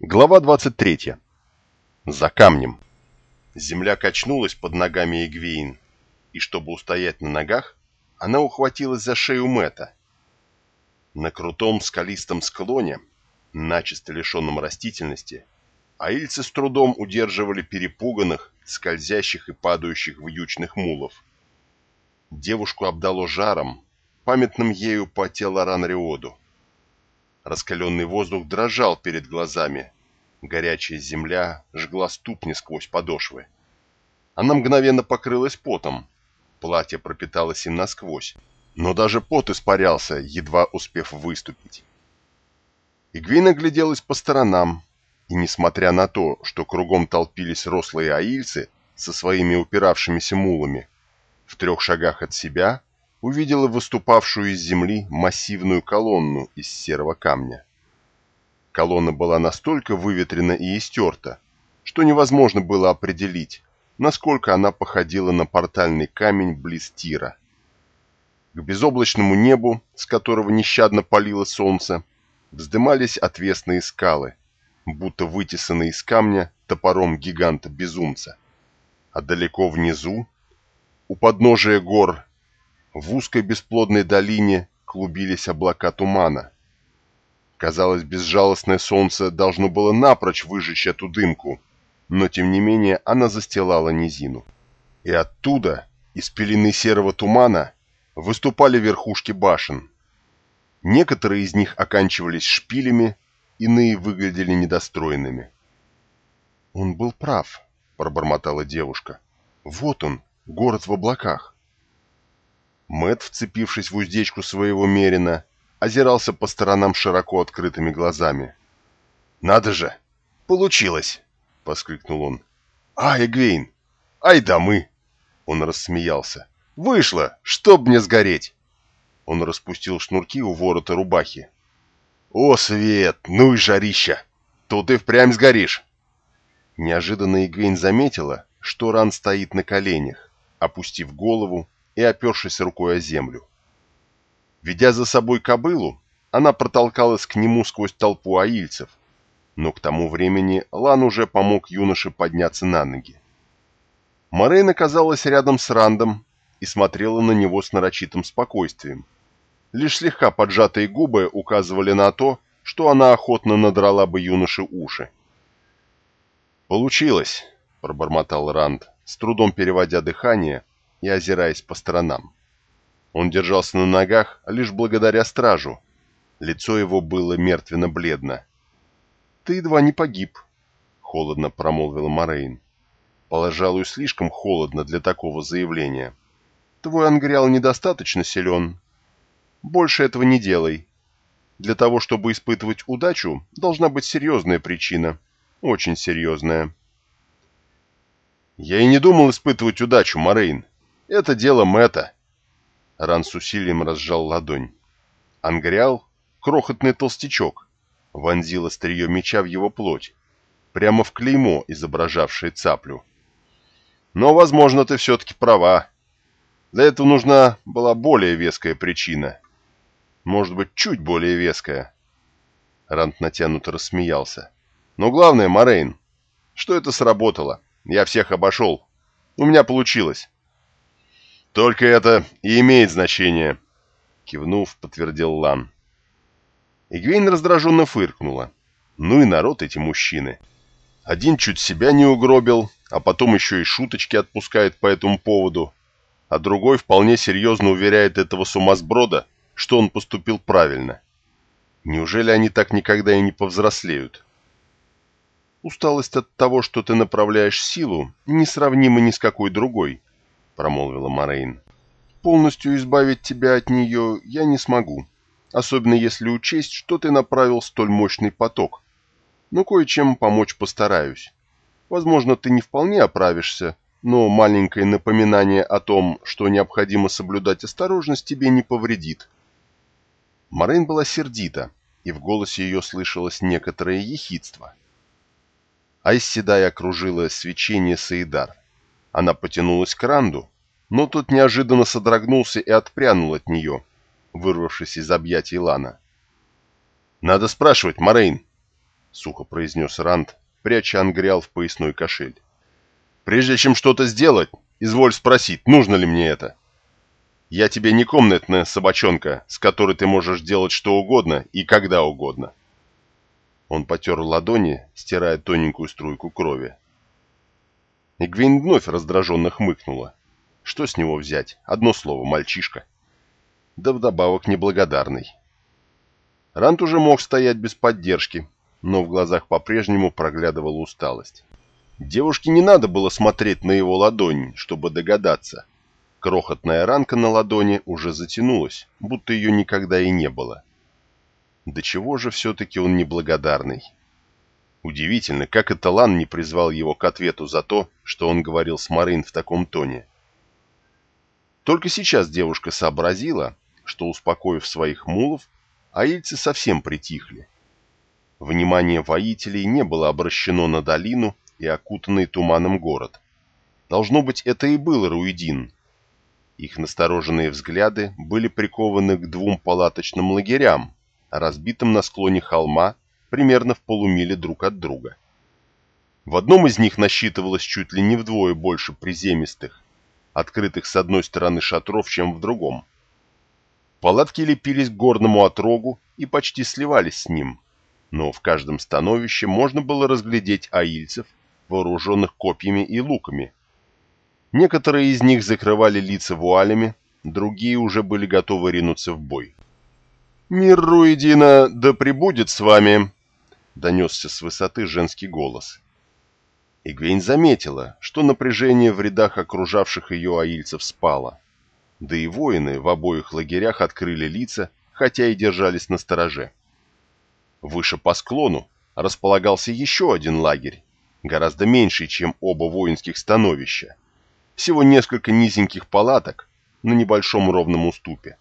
Глава 23. За камнем. Земля качнулась под ногами Эгвейн, и чтобы устоять на ногах, она ухватилась за шею Мэта. На крутом скалистом склоне, начисто лишенном растительности, аильцы с трудом удерживали перепуганных, скользящих и падающих вьючных мулов. Девушку обдало жаром, памятным ею по Телоран Риоду. Раскаленный воздух дрожал перед глазами. Горячая земля жгла ступни сквозь подошвы. Она мгновенно покрылась потом. Платье пропиталось им насквозь. Но даже пот испарялся, едва успев выступить. Игвина гляделась по сторонам, и, несмотря на то, что кругом толпились рослые аильцы со своими упиравшимися мулами, в трех шагах от себя увидела выступавшую из земли массивную колонну из серого камня. Колонна была настолько выветрена и истерта, что невозможно было определить, насколько она походила на портальный камень близ Тира. К безоблачному небу, с которого нещадно палило солнце, вздымались отвесные скалы, будто вытесанные из камня топором гиганта-безумца. А далеко внизу, у подножия гор, в узкой бесплодной долине клубились облака тумана. Казалось, безжалостное солнце должно было напрочь выжечь эту дымку, но тем не менее она застилала низину. И оттуда, из пелены серого тумана, выступали верхушки башен. Некоторые из них оканчивались шпилями, иные выглядели недостроенными. «Он был прав», — пробормотала девушка. «Вот он, город в облаках». Мэт, вцепившись в уздечку своего Мерина, озирался по сторонам широко открытыми глазами. «Надо же! Получилось!» — воскликнул он. «Ай, Эгвейн! Ай да мы!» Он рассмеялся. «Вышло! Чтоб мне сгореть!» Он распустил шнурки у ворота рубахи. «О, Свет! Ну и жарища! Тут и впрямь сгоришь!» Неожиданно Эгвейн заметила, что Ран стоит на коленях, опустив голову и опершись рукой о землю. Ведя за собой кобылу, она протолкалась к нему сквозь толпу аильцев, но к тому времени Лан уже помог юноше подняться на ноги. Морейн оказалась рядом с Рандом и смотрела на него с нарочитым спокойствием. Лишь слегка поджатые губы указывали на то, что она охотно надрала бы юноше уши. «Получилось», — пробормотал Ранд, с трудом переводя дыхание и озираясь по сторонам. Он держался на ногах лишь благодаря стражу. Лицо его было мертвенно-бледно. «Ты едва не погиб», — холодно промолвила Морейн. «Пожалуй, слишком холодно для такого заявления. Твой ангриал недостаточно силен. Больше этого не делай. Для того, чтобы испытывать удачу, должна быть серьезная причина. Очень серьезная». «Я и не думал испытывать удачу, Морейн. Это дело Мэтта». Ран с усилием разжал ладонь. Ангриал, крохотный толстячок, вонзил острие меча в его плоть, прямо в клеймо, изображавшее цаплю. Но, возможно, ты все-таки права. Для этого нужна была более веская причина. Может быть, чуть более веская. Рант натянуто рассмеялся. Но главное, Морейн, что это сработало. Я всех обошел. У меня получилось. «Только это и имеет значение», — кивнув, подтвердил Лан. Игвейн раздраженно фыркнула. «Ну и народ эти мужчины. Один чуть себя не угробил, а потом еще и шуточки отпускает по этому поводу, а другой вполне серьезно уверяет этого сумасброда, что он поступил правильно. Неужели они так никогда и не повзрослеют?» «Усталость от того, что ты направляешь силу, несравнима ни с какой другой», промолвила Морейн. «Полностью избавить тебя от нее я не смогу, особенно если учесть, что ты направил столь мощный поток. Но кое-чем помочь постараюсь. Возможно, ты не вполне оправишься, но маленькое напоминание о том, что необходимо соблюдать осторожность, тебе не повредит». Морейн была сердита, и в голосе ее слышалось некоторое ехидство. Айсседай окружила свечение Саидар. Она потянулась к Ранду, но тот неожиданно содрогнулся и отпрянул от нее, вырвавшись из объятий Лана. «Надо спрашивать, Морейн!» сухо произнес Ранд, пряча ангриал в поясной кошель. «Прежде чем что-то сделать, изволь спросить, нужно ли мне это. Я тебе не комнатная собачонка, с которой ты можешь делать что угодно и когда угодно». Он потер ладони, стирая тоненькую струйку крови. Игвейн вновь раздраженно хмыкнула. Что с него взять? Одно слово — мальчишка. Да вдобавок неблагодарный. Рант уже мог стоять без поддержки, но в глазах по-прежнему проглядывала усталость. Девушке не надо было смотреть на его ладонь, чтобы догадаться. Крохотная ранка на ладони уже затянулась, будто ее никогда и не было. До чего же все-таки он неблагодарный? Удивительно, как это Лан не призвал его к ответу за то, что он говорил с Марин в таком тоне. Только сейчас девушка сообразила, что, успокоив своих мулов, аильцы совсем притихли. Внимание воителей не было обращено на долину и окутанный туманом город. Должно быть, это и был Руидин. Их настороженные взгляды были прикованы к двум палаточным лагерям, разбитым на склоне холма примерно в полумиле друг от друга. В одном из них насчитывалось чуть ли не вдвое больше приземистых, открытых с одной стороны шатров, чем в другом. Палатки лепились к горному отрогу и почти сливались с ним, но в каждом становище можно было разглядеть аильцев, вооруженных копьями и луками. Некоторые из них закрывали лица вуалями, другие уже были готовы ринуться в бой. «Мир Руидина да пребудет с вами!» Донесся с высоты женский голос. Игвейн заметила, что напряжение в рядах окружавших ее аильцев спало. Да и воины в обоих лагерях открыли лица, хотя и держались на стороже. Выше по склону располагался еще один лагерь, гораздо меньший, чем оба воинских становища. Всего несколько низеньких палаток на небольшом ровном уступе.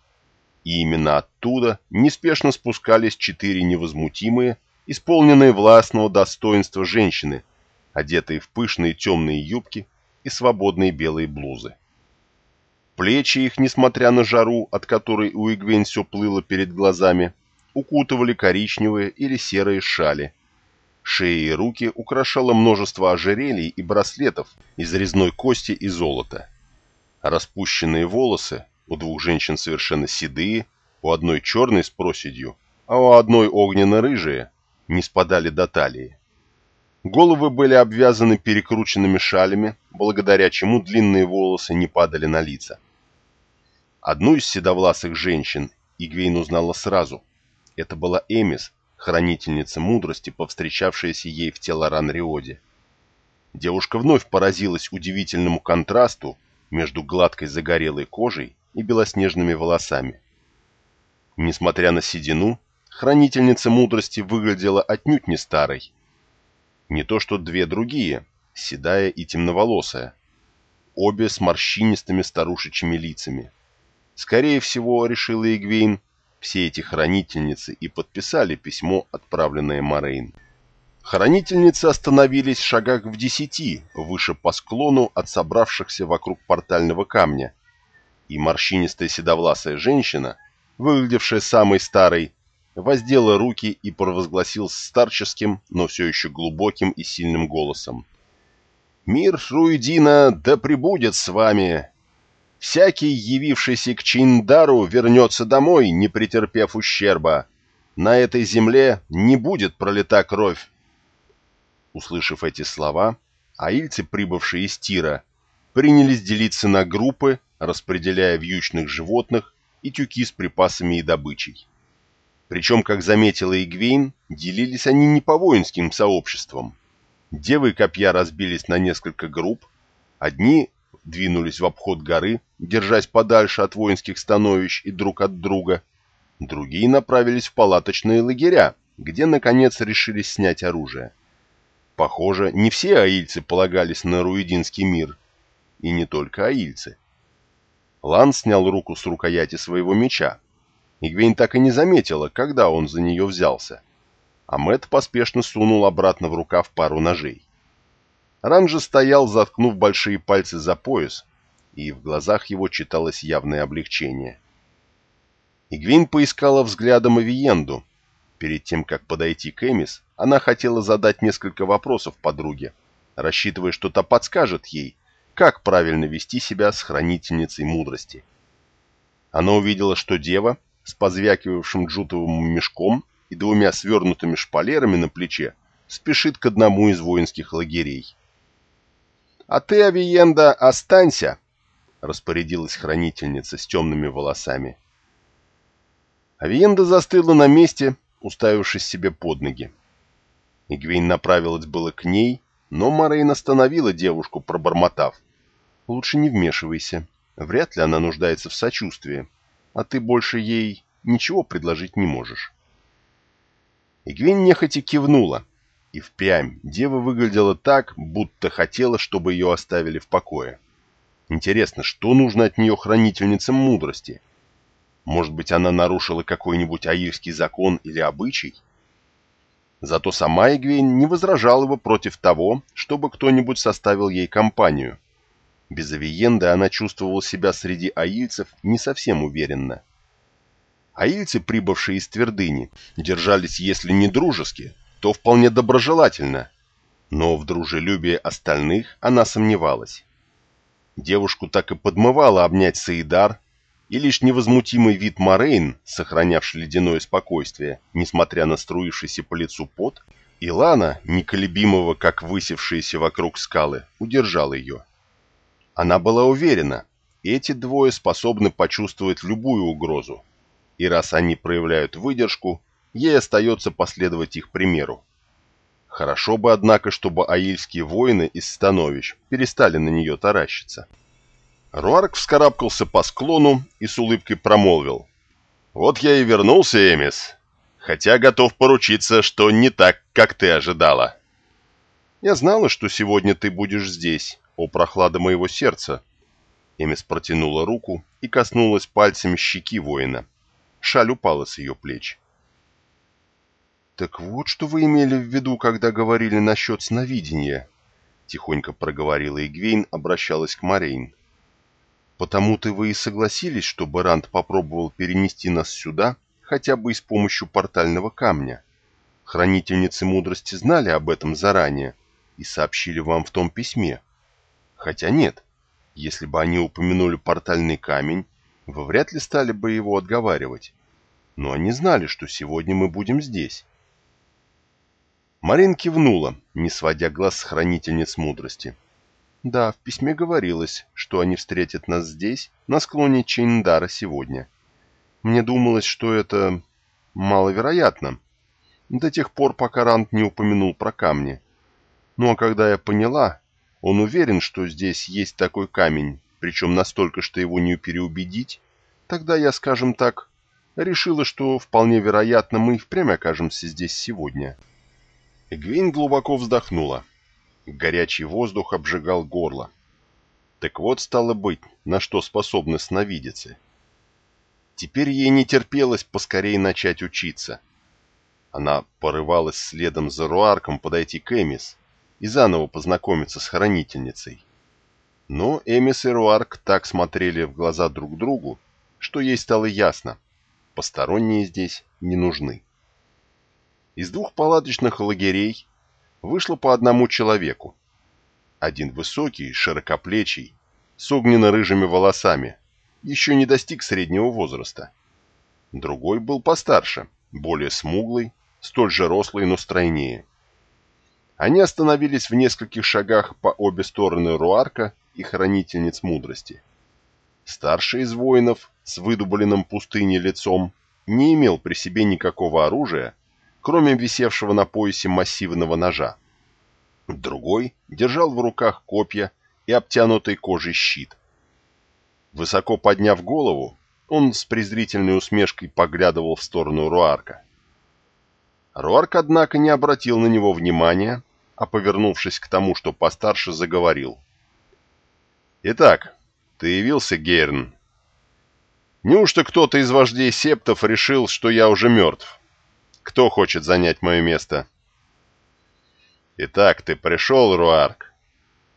И именно оттуда неспешно спускались четыре невозмутимые, исполненные властного достоинства женщины, одетые в пышные темные юбки и свободные белые блузы. Плечи их, несмотря на жару, от которой у Игвень все плыло перед глазами, укутывали коричневые или серые шали. Шеи и руки украшало множество ожерелий и браслетов из резной кости и золота. Распущенные волосы, у двух женщин совершенно седые, у одной черной с проседью, а у одной огненно-рыжие, не спадали до талии. Головы были обвязаны перекрученными шалями, благодаря чему длинные волосы не падали на лица. Одну из седовласых женщин Игвейн узнала сразу. Это была Эмис, хранительница мудрости, повстречавшаяся ей в Телоран-Риоде. Девушка вновь поразилась удивительному контрасту между гладкой загорелой кожей и белоснежными волосами. Несмотря на седину, хранительница мудрости выглядела отнюдь не старой. Не то что две другие, седая и темноволосая. Обе с морщинистыми старушечьими лицами. Скорее всего, решила Игвейн, все эти хранительницы и подписали письмо, отправленное Морейн. Хранительницы остановились в шагах в десяти, выше по склону от собравшихся вокруг портального камня, и морщинистая седовласая женщина, выглядевшая самой старой, воздела руки и провозгласил старческим, но все еще глубоким и сильным голосом. «Мир Руидина да пребудет с вами! Всякий, явившийся к Чиндару, вернется домой, не претерпев ущерба. На этой земле не будет пролита кровь!» Услышав эти слова, аильцы, прибывшие из Тира, принялись делиться на группы, распределяя вьючных животных и тюки с припасами и добычей. Причем, как заметила Игвейн, делились они не по воинским сообществам. Девы копья разбились на несколько групп. Одни двинулись в обход горы, держась подальше от воинских становищ и друг от друга. Другие направились в палаточные лагеря, где, наконец, решились снять оружие. Похоже, не все аильцы полагались на руидинский мир. И не только аильцы. Лан снял руку с рукояти своего меча, Игвейн так и не заметила, когда он за нее взялся. А Мэтт поспешно сунул обратно в рукав пару ножей. Ран же стоял, заткнув большие пальцы за пояс, и в глазах его читалось явное облегчение. Игвейн поискала взглядом Авиенду. Перед тем, как подойти к Эмис, она хотела задать несколько вопросов подруге, рассчитывая, что та подскажет ей, как правильно вести себя с хранительницей мудрости. Она увидела, что дева с позвякивавшим джутовым мешком и двумя свернутыми шпалерами на плече спешит к одному из воинских лагерей. «А ты, Авиенда, останься!» — распорядилась хранительница с темными волосами. Авиенда застыла на месте, уставившись себе под ноги. Игвейн направилась было к ней, но Морейн остановила девушку, пробормотав. «Лучше не вмешивайся. Вряд ли она нуждается в сочувствии, а ты больше ей ничего предложить не можешь». Игвейн нехотя кивнула, и впрямь дева выглядела так, будто хотела, чтобы ее оставили в покое. Интересно, что нужно от нее хранительницам мудрости? Может быть, она нарушила какой-нибудь аирский закон или обычай? Зато сама Игвейн не возражала бы против того, чтобы кто-нибудь составил ей компанию. Без Авиенды она чувствовала себя среди аильцев не совсем уверенно. Аильцы, прибывшие из твердыни, держались, если не дружески, то вполне доброжелательно, но в дружелюбии остальных она сомневалась. Девушку так и подмывало обнять Саидар, и лишь невозмутимый вид Морейн, сохранявший ледяное спокойствие, несмотря на струившийся по лицу пот, и Лана, неколебимого, как высевшиеся вокруг скалы, удержал ее. Она была уверена, эти двое способны почувствовать любую угрозу, и раз они проявляют выдержку, ей остается последовать их примеру. Хорошо бы, однако, чтобы аильские воины из становищ перестали на нее таращиться. Руарк вскарабкался по склону и с улыбкой промолвил. «Вот я и вернулся, Эмис, хотя готов поручиться, что не так, как ты ожидала». «Я знала, что сегодня ты будешь здесь, о прохлада моего сердца». Эмис протянула руку и коснулась пальцем щеки воина. Шаль упала с ее плеч. «Так вот, что вы имели в виду, когда говорили насчет сновидения», — тихонько проговорила Игвейн, обращалась к Морейн. Потому-то вы и согласились, чтобы Ранд попробовал перенести нас сюда, хотя бы и с помощью портального камня. Хранительницы мудрости знали об этом заранее и сообщили вам в том письме. Хотя нет, если бы они упомянули портальный камень, вы вряд ли стали бы его отговаривать. Но они знали, что сегодня мы будем здесь. Марин кивнула, не сводя глаз с хранительниц мудрости. Да, в письме говорилось, что они встретят нас здесь, на склоне Чейндара сегодня. Мне думалось, что это маловероятно, до тех пор, пока Рант не упомянул про камни. Ну а когда я поняла, он уверен, что здесь есть такой камень, причем настолько, что его не переубедить, тогда я, скажем так, решила, что вполне вероятно мы и впрямь окажемся здесь сегодня. Эгвин глубоко вздохнула. Горячий воздух обжигал горло. Так вот, стало быть, на что способны сновидицы. Теперь ей не терпелось поскорее начать учиться. Она порывалась следом за Руарком подойти к Эмис и заново познакомиться с хранительницей. Но Эмис и Руарк так смотрели в глаза друг другу, что ей стало ясно, посторонние здесь не нужны. Из двух палаточных лагерей вышло по одному человеку. Один высокий, широкоплечий, с огненно-рыжими волосами, еще не достиг среднего возраста. Другой был постарше, более смуглый, столь же рослый, но стройнее. Они остановились в нескольких шагах по обе стороны Руарка и Хранительниц Мудрости. Старший из воинов с выдубленным пустыней лицом не имел при себе никакого оружия, кроме висевшего на поясе массивного ножа. Другой держал в руках копья и обтянутый кожей щит. Высоко подняв голову, он с презрительной усмешкой поглядывал в сторону Руарка. Руарк, однако, не обратил на него внимания, а, повернувшись к тому, что постарше, заговорил. «Итак, ты явился, Гейрн. Неужто кто-то из вождей септов решил, что я уже мертв?» Кто хочет занять мое место? Итак, ты пришел, Руарк.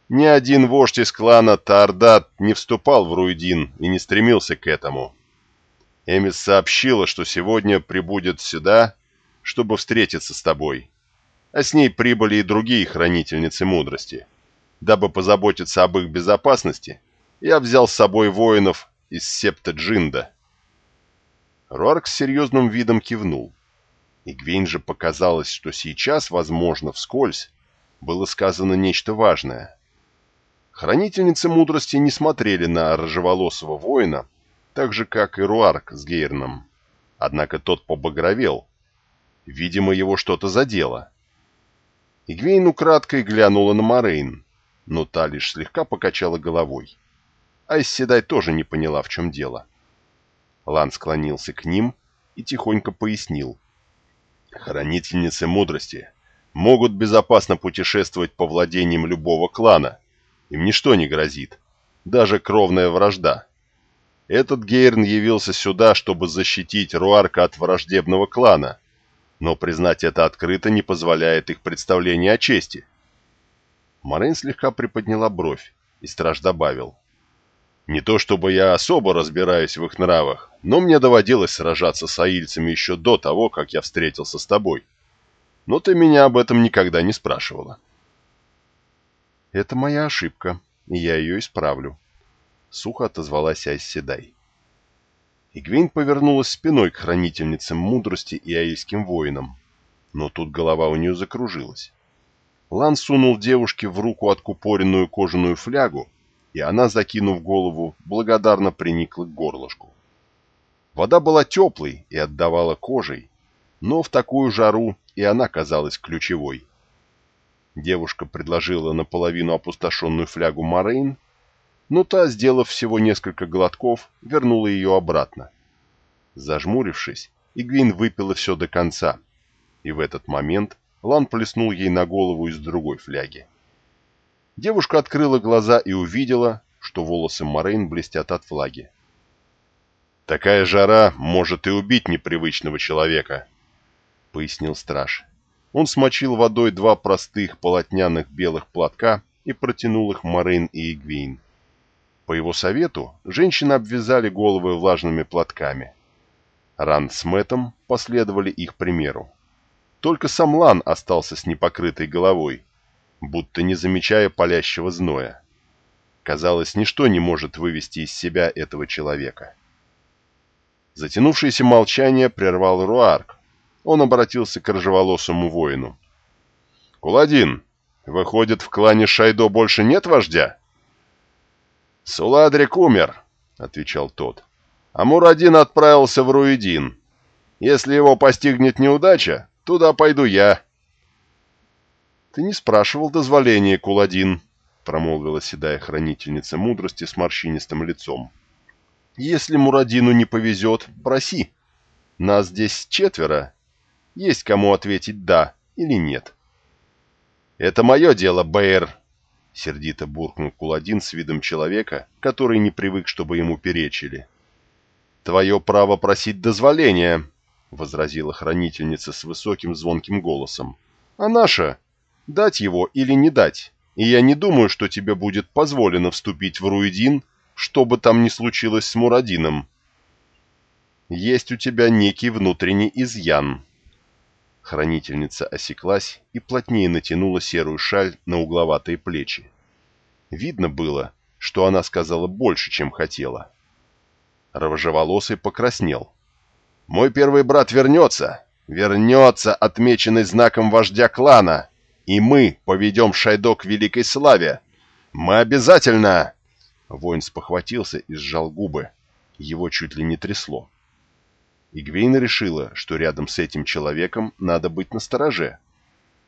Ни один вождь из клана Тардат не вступал в Руидин и не стремился к этому. Эмис сообщила, что сегодня прибудет сюда, чтобы встретиться с тобой. А с ней прибыли и другие хранительницы мудрости. Дабы позаботиться об их безопасности, я взял с собой воинов из септа Джинда. Руарк с серьезным видом кивнул. И Гвейн же показалось, что сейчас, возможно, вскользь, было сказано нечто важное. Хранительницы мудрости не смотрели на рыжеволосого воина, так же, как и Руарк с Гейрном. Однако тот побагровел. Видимо, его что-то задело. Игвейн украдкой глянула на Морейн, но та лишь слегка покачала головой. А Исседай тоже не поняла, в чем дело. Лан склонился к ним и тихонько пояснил. Хранительницы мудрости могут безопасно путешествовать по владениям любого клана. Им ничто не грозит, даже кровная вражда. Этот Гейрн явился сюда, чтобы защитить Руарка от враждебного клана, но признать это открыто не позволяет их представление о чести. Морейн слегка приподняла бровь, и страж добавил. «Не то чтобы я особо разбираюсь в их нравах, но мне доводилось сражаться с аильцами еще до того, как я встретился с тобой. Но ты меня об этом никогда не спрашивала». «Это моя ошибка, и я ее исправлю», — сухо отозвалась Айсседай. Игвейн повернулась спиной к хранительницам мудрости и аильским воинам, но тут голова у нее закружилась. Лан сунул девушке в руку откупоренную кожаную флягу, и она, закинув голову, благодарно приникла к горлышку. Вода была теплой и отдавала кожей, но в такую жару и она казалась ключевой. Девушка предложила наполовину опустошенную флягу Морейн, но та, сделав всего несколько глотков, вернула ее обратно. Зажмурившись, Игвин выпила все до конца, и в этот момент Лан плеснул ей на голову из другой фляги. Девушка открыла глаза и увидела, что волосы Морейн блестят от влаги. «Такая жара может и убить непривычного человека», — пояснил страж. Он смочил водой два простых полотняных белых платка и протянул их Морейн и Игвейн. По его совету женщины обвязали головы влажными платками. Ран с Мэтом последовали их примеру. Только сам Лан остался с непокрытой головой, будто не замечая палящего зноя. Казалось, ничто не может вывести из себя этого человека. Затянувшееся молчание прервал Руарк. Он обратился к рыжеволосому воину. «Куладин, выходит, в клане Шайдо больше нет вождя?» «Суладрик умер», — отвечал тот. «А Мурадин отправился в Руидин. Если его постигнет неудача, туда пойду я». «Ты не спрашивал дозволения, Куладин», — промолвила седая хранительница мудрости с морщинистым лицом. «Если Мурадину не повезет, проси. Нас здесь четверо. Есть кому ответить «да» или «нет». «Это мое дело, Бэйр», — сердито буркнул Куладин с видом человека, который не привык, чтобы ему перечили. «Твое право просить дозволения», — возразила хранительница с высоким звонким голосом. «А наше? Дать его или не дать? И я не думаю, что тебе будет позволено вступить в Руидин, что бы там ни случилось с Мурадином. Есть у тебя некий внутренний изъян». Хранительница осеклась и плотнее натянула серую шаль на угловатые плечи. Видно было, что она сказала больше, чем хотела. Рожеволосый покраснел. «Мой первый брат вернется! Вернется, отмеченный знаком вождя клана! И мы поведем Шайдо к великой славе! Мы обязательно...» Воин спохватился и сжал губы. Его чуть ли не трясло. Игвейна решила, что рядом с этим человеком надо быть настороже.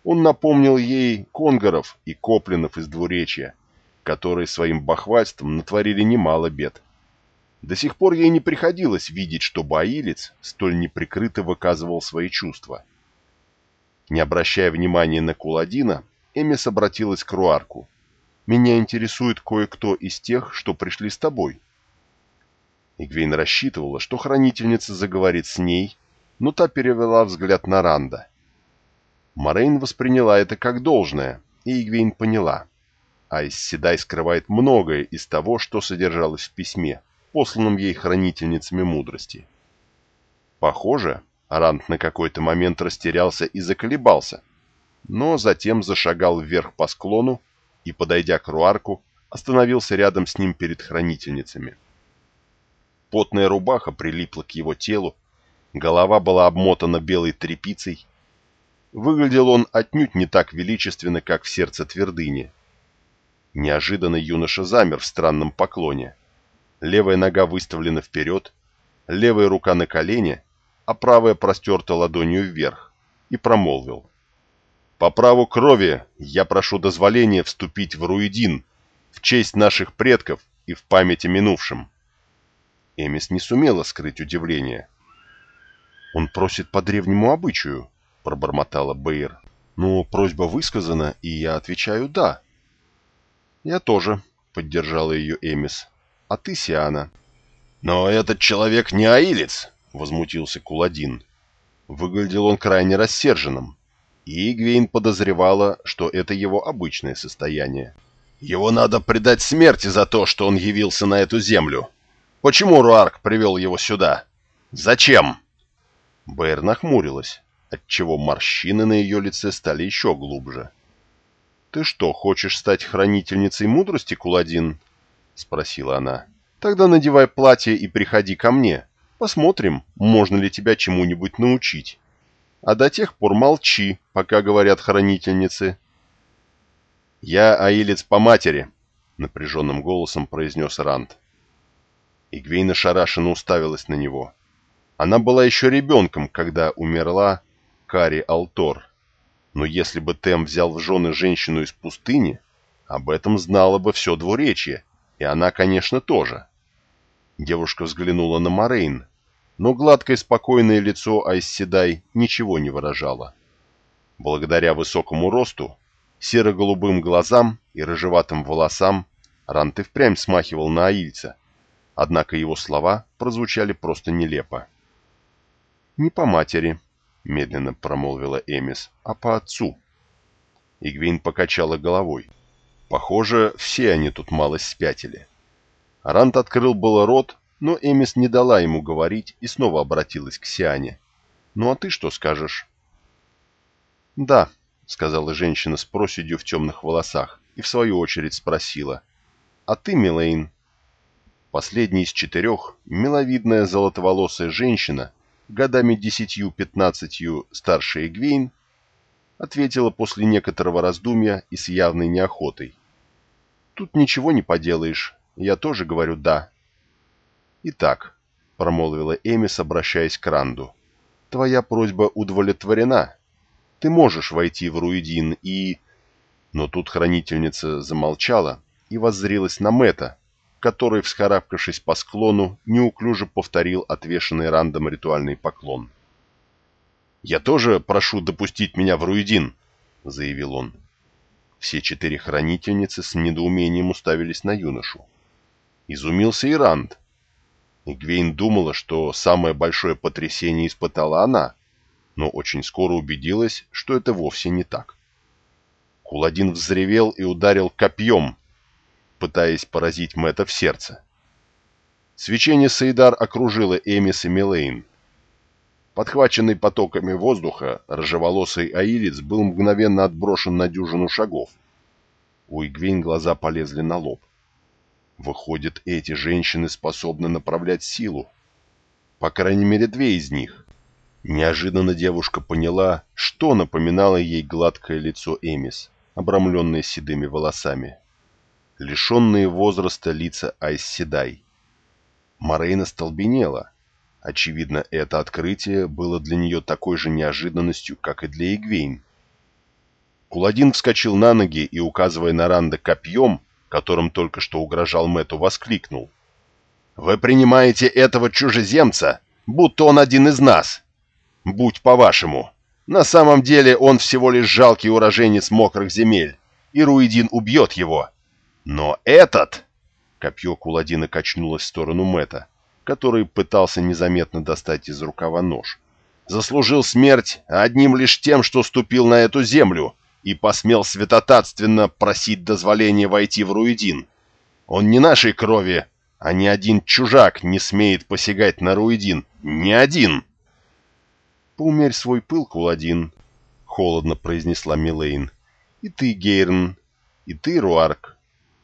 Он напомнил ей конгоров и коплинов из двуречья, которые своим бахвальством натворили немало бед. До сих пор ей не приходилось видеть, что Баилец столь неприкрыто выказывал свои чувства. Не обращая внимания на Куладина, Эмис обратилась к Руарку. «Меня интересует кое-кто из тех, что пришли с тобой». Игвейн рассчитывала, что хранительница заговорит с ней, но та перевела взгляд на Ранда. Морейн восприняла это как должное, и Игвейн поняла. Айс Седай скрывает многое из того, что содержалось в письме, посланном ей хранительницами мудрости. Похоже, Ранд на какой-то момент растерялся и заколебался. но затем зашагал вверх по склону и, подойдя к Руарку, остановился рядом с ним перед хранительницами. Потная рубаха прилипла к его телу, голова была обмотана белой тряпицей. Выглядел он отнюдь не так величественно, как в сердце твердыни. Неожиданно юноша замер в странном поклоне. Левая нога выставлена вперед, левая рука на колене, а правая простерта ладонью вверх, и промолвил. «По праву крови я прошу дозволения вступить в Руидин, в честь наших предков и в память о минувшем». Эмис не сумела скрыть удивление. «Он просит по древнему обычаю», — пробормотала Бэйр. «Ну, просьба высказана, и я отвечаю «да». «Я тоже», — поддержала ее Эмис. «А ты, Сиана?» «Но этот человек не аилец», — возмутился Куладин. Выглядел он крайне рассерженным, и Игвейн подозревала, что это его обычное состояние. «Его надо предать смерти за то, что он явился на эту землю. Почему Руарк привел его сюда? Зачем?» Бэйр нахмурилась, отчего морщины на ее лице стали еще глубже. «Ты что, хочешь стать хранительницей мудрости, Куладин?» — спросила она. «Тогда надевай платье и приходи ко мне. Посмотрим, можно ли тебя чему-нибудь научить. А до тех пор молчи, пока говорят хранительницы». «Я аилец по матери», — напряженным голосом произнес Ранд. Игвейна шарашенно уставилась на него. Она была еще ребенком, когда умерла Кари Алтор. Но если бы Тем взял в жены женщину из пустыни, об этом знала бы все двуречье, и она, конечно, тоже. Девушка взглянула на Морейн, но гладкое спокойное лицо Айсседай ничего не выражало. Благодаря высокому росту, серо-голубым глазам и рыжеватым волосам Рант и впрямь смахивал на аильца, однако его слова прозвучали просто нелепо. «Не по матери», — медленно промолвила Эмис, — «а по отцу». Игвейн покачала головой. Похоже, все они тут малость спятили. Рант открыл было рот, но Эмис не дала ему говорить и снова обратилась к Сиане. «Ну а ты что скажешь?» «Да», — сказала женщина с проседью в темных волосах и в свою очередь спросила. «А ты, Милейн?» Последняя из четырех, миловидная золотоволосая женщина, годами десятью-пятнадцатью старше Эгвейн, ответила после некоторого раздумья и с явной неохотой. «Тут ничего не поделаешь, я тоже говорю «да». «Итак», — промолвила Эмис, обращаясь к Ранду, — «твоя просьба удовлетворена. Ты можешь войти в Руидин и...» Но тут хранительница замолчала и воззрилась на Мэтта, который, вскарабкавшись по склону, неуклюже повторил отвешенный рандом ритуальный поклон. «Я тоже прошу допустить меня в Руидин», — заявил он. Все четыре хранительницы с недоумением уставились на юношу. Изумился и Ранд. Игвейн думала, что самое большое потрясение испытала она, но очень скоро убедилась, что это вовсе не так. Куладин взревел и ударил копьем, пытаясь поразить Мэтта в сердце. Свечение Саидар окружило Эмис и Милейн. Подхваченный потоками воздуха, рыжеволосый аилец был мгновенно отброшен на дюжину шагов. У Игвейн глаза полезли на лоб. Выходит, эти женщины способны направлять силу. По крайней мере, две из них. Неожиданно девушка поняла, что напоминало ей гладкое лицо Эмис, обрамленное седыми волосами лишенные возраста лица Айсседай. Морейна столбенела. Очевидно, это открытие было для нее такой же неожиданностью, как и для Игвейн. Куладин вскочил на ноги и, указывая на Ранда копьем, которым только что угрожал Мэту, воскликнул. «Вы принимаете этого чужеземца, будто он один из нас. Будь по-вашему. На самом деле он всего лишь жалкий уроженец мокрых земель, и Руидин убьет его, но этот... Копье Куладина качнулось в сторону Мэта, который пытался незаметно достать из рукава нож. Заслужил смерть одним лишь тем, что ступил на эту землю и посмел святотатственно просить дозволения войти в Руидин. Он не нашей крови, а ни один чужак не смеет посягать на Руидин. Ни один! Поумерь свой пыл, Куладин, — холодно произнесла Милейн. «И ты, Гейрн, и ты, Руарк.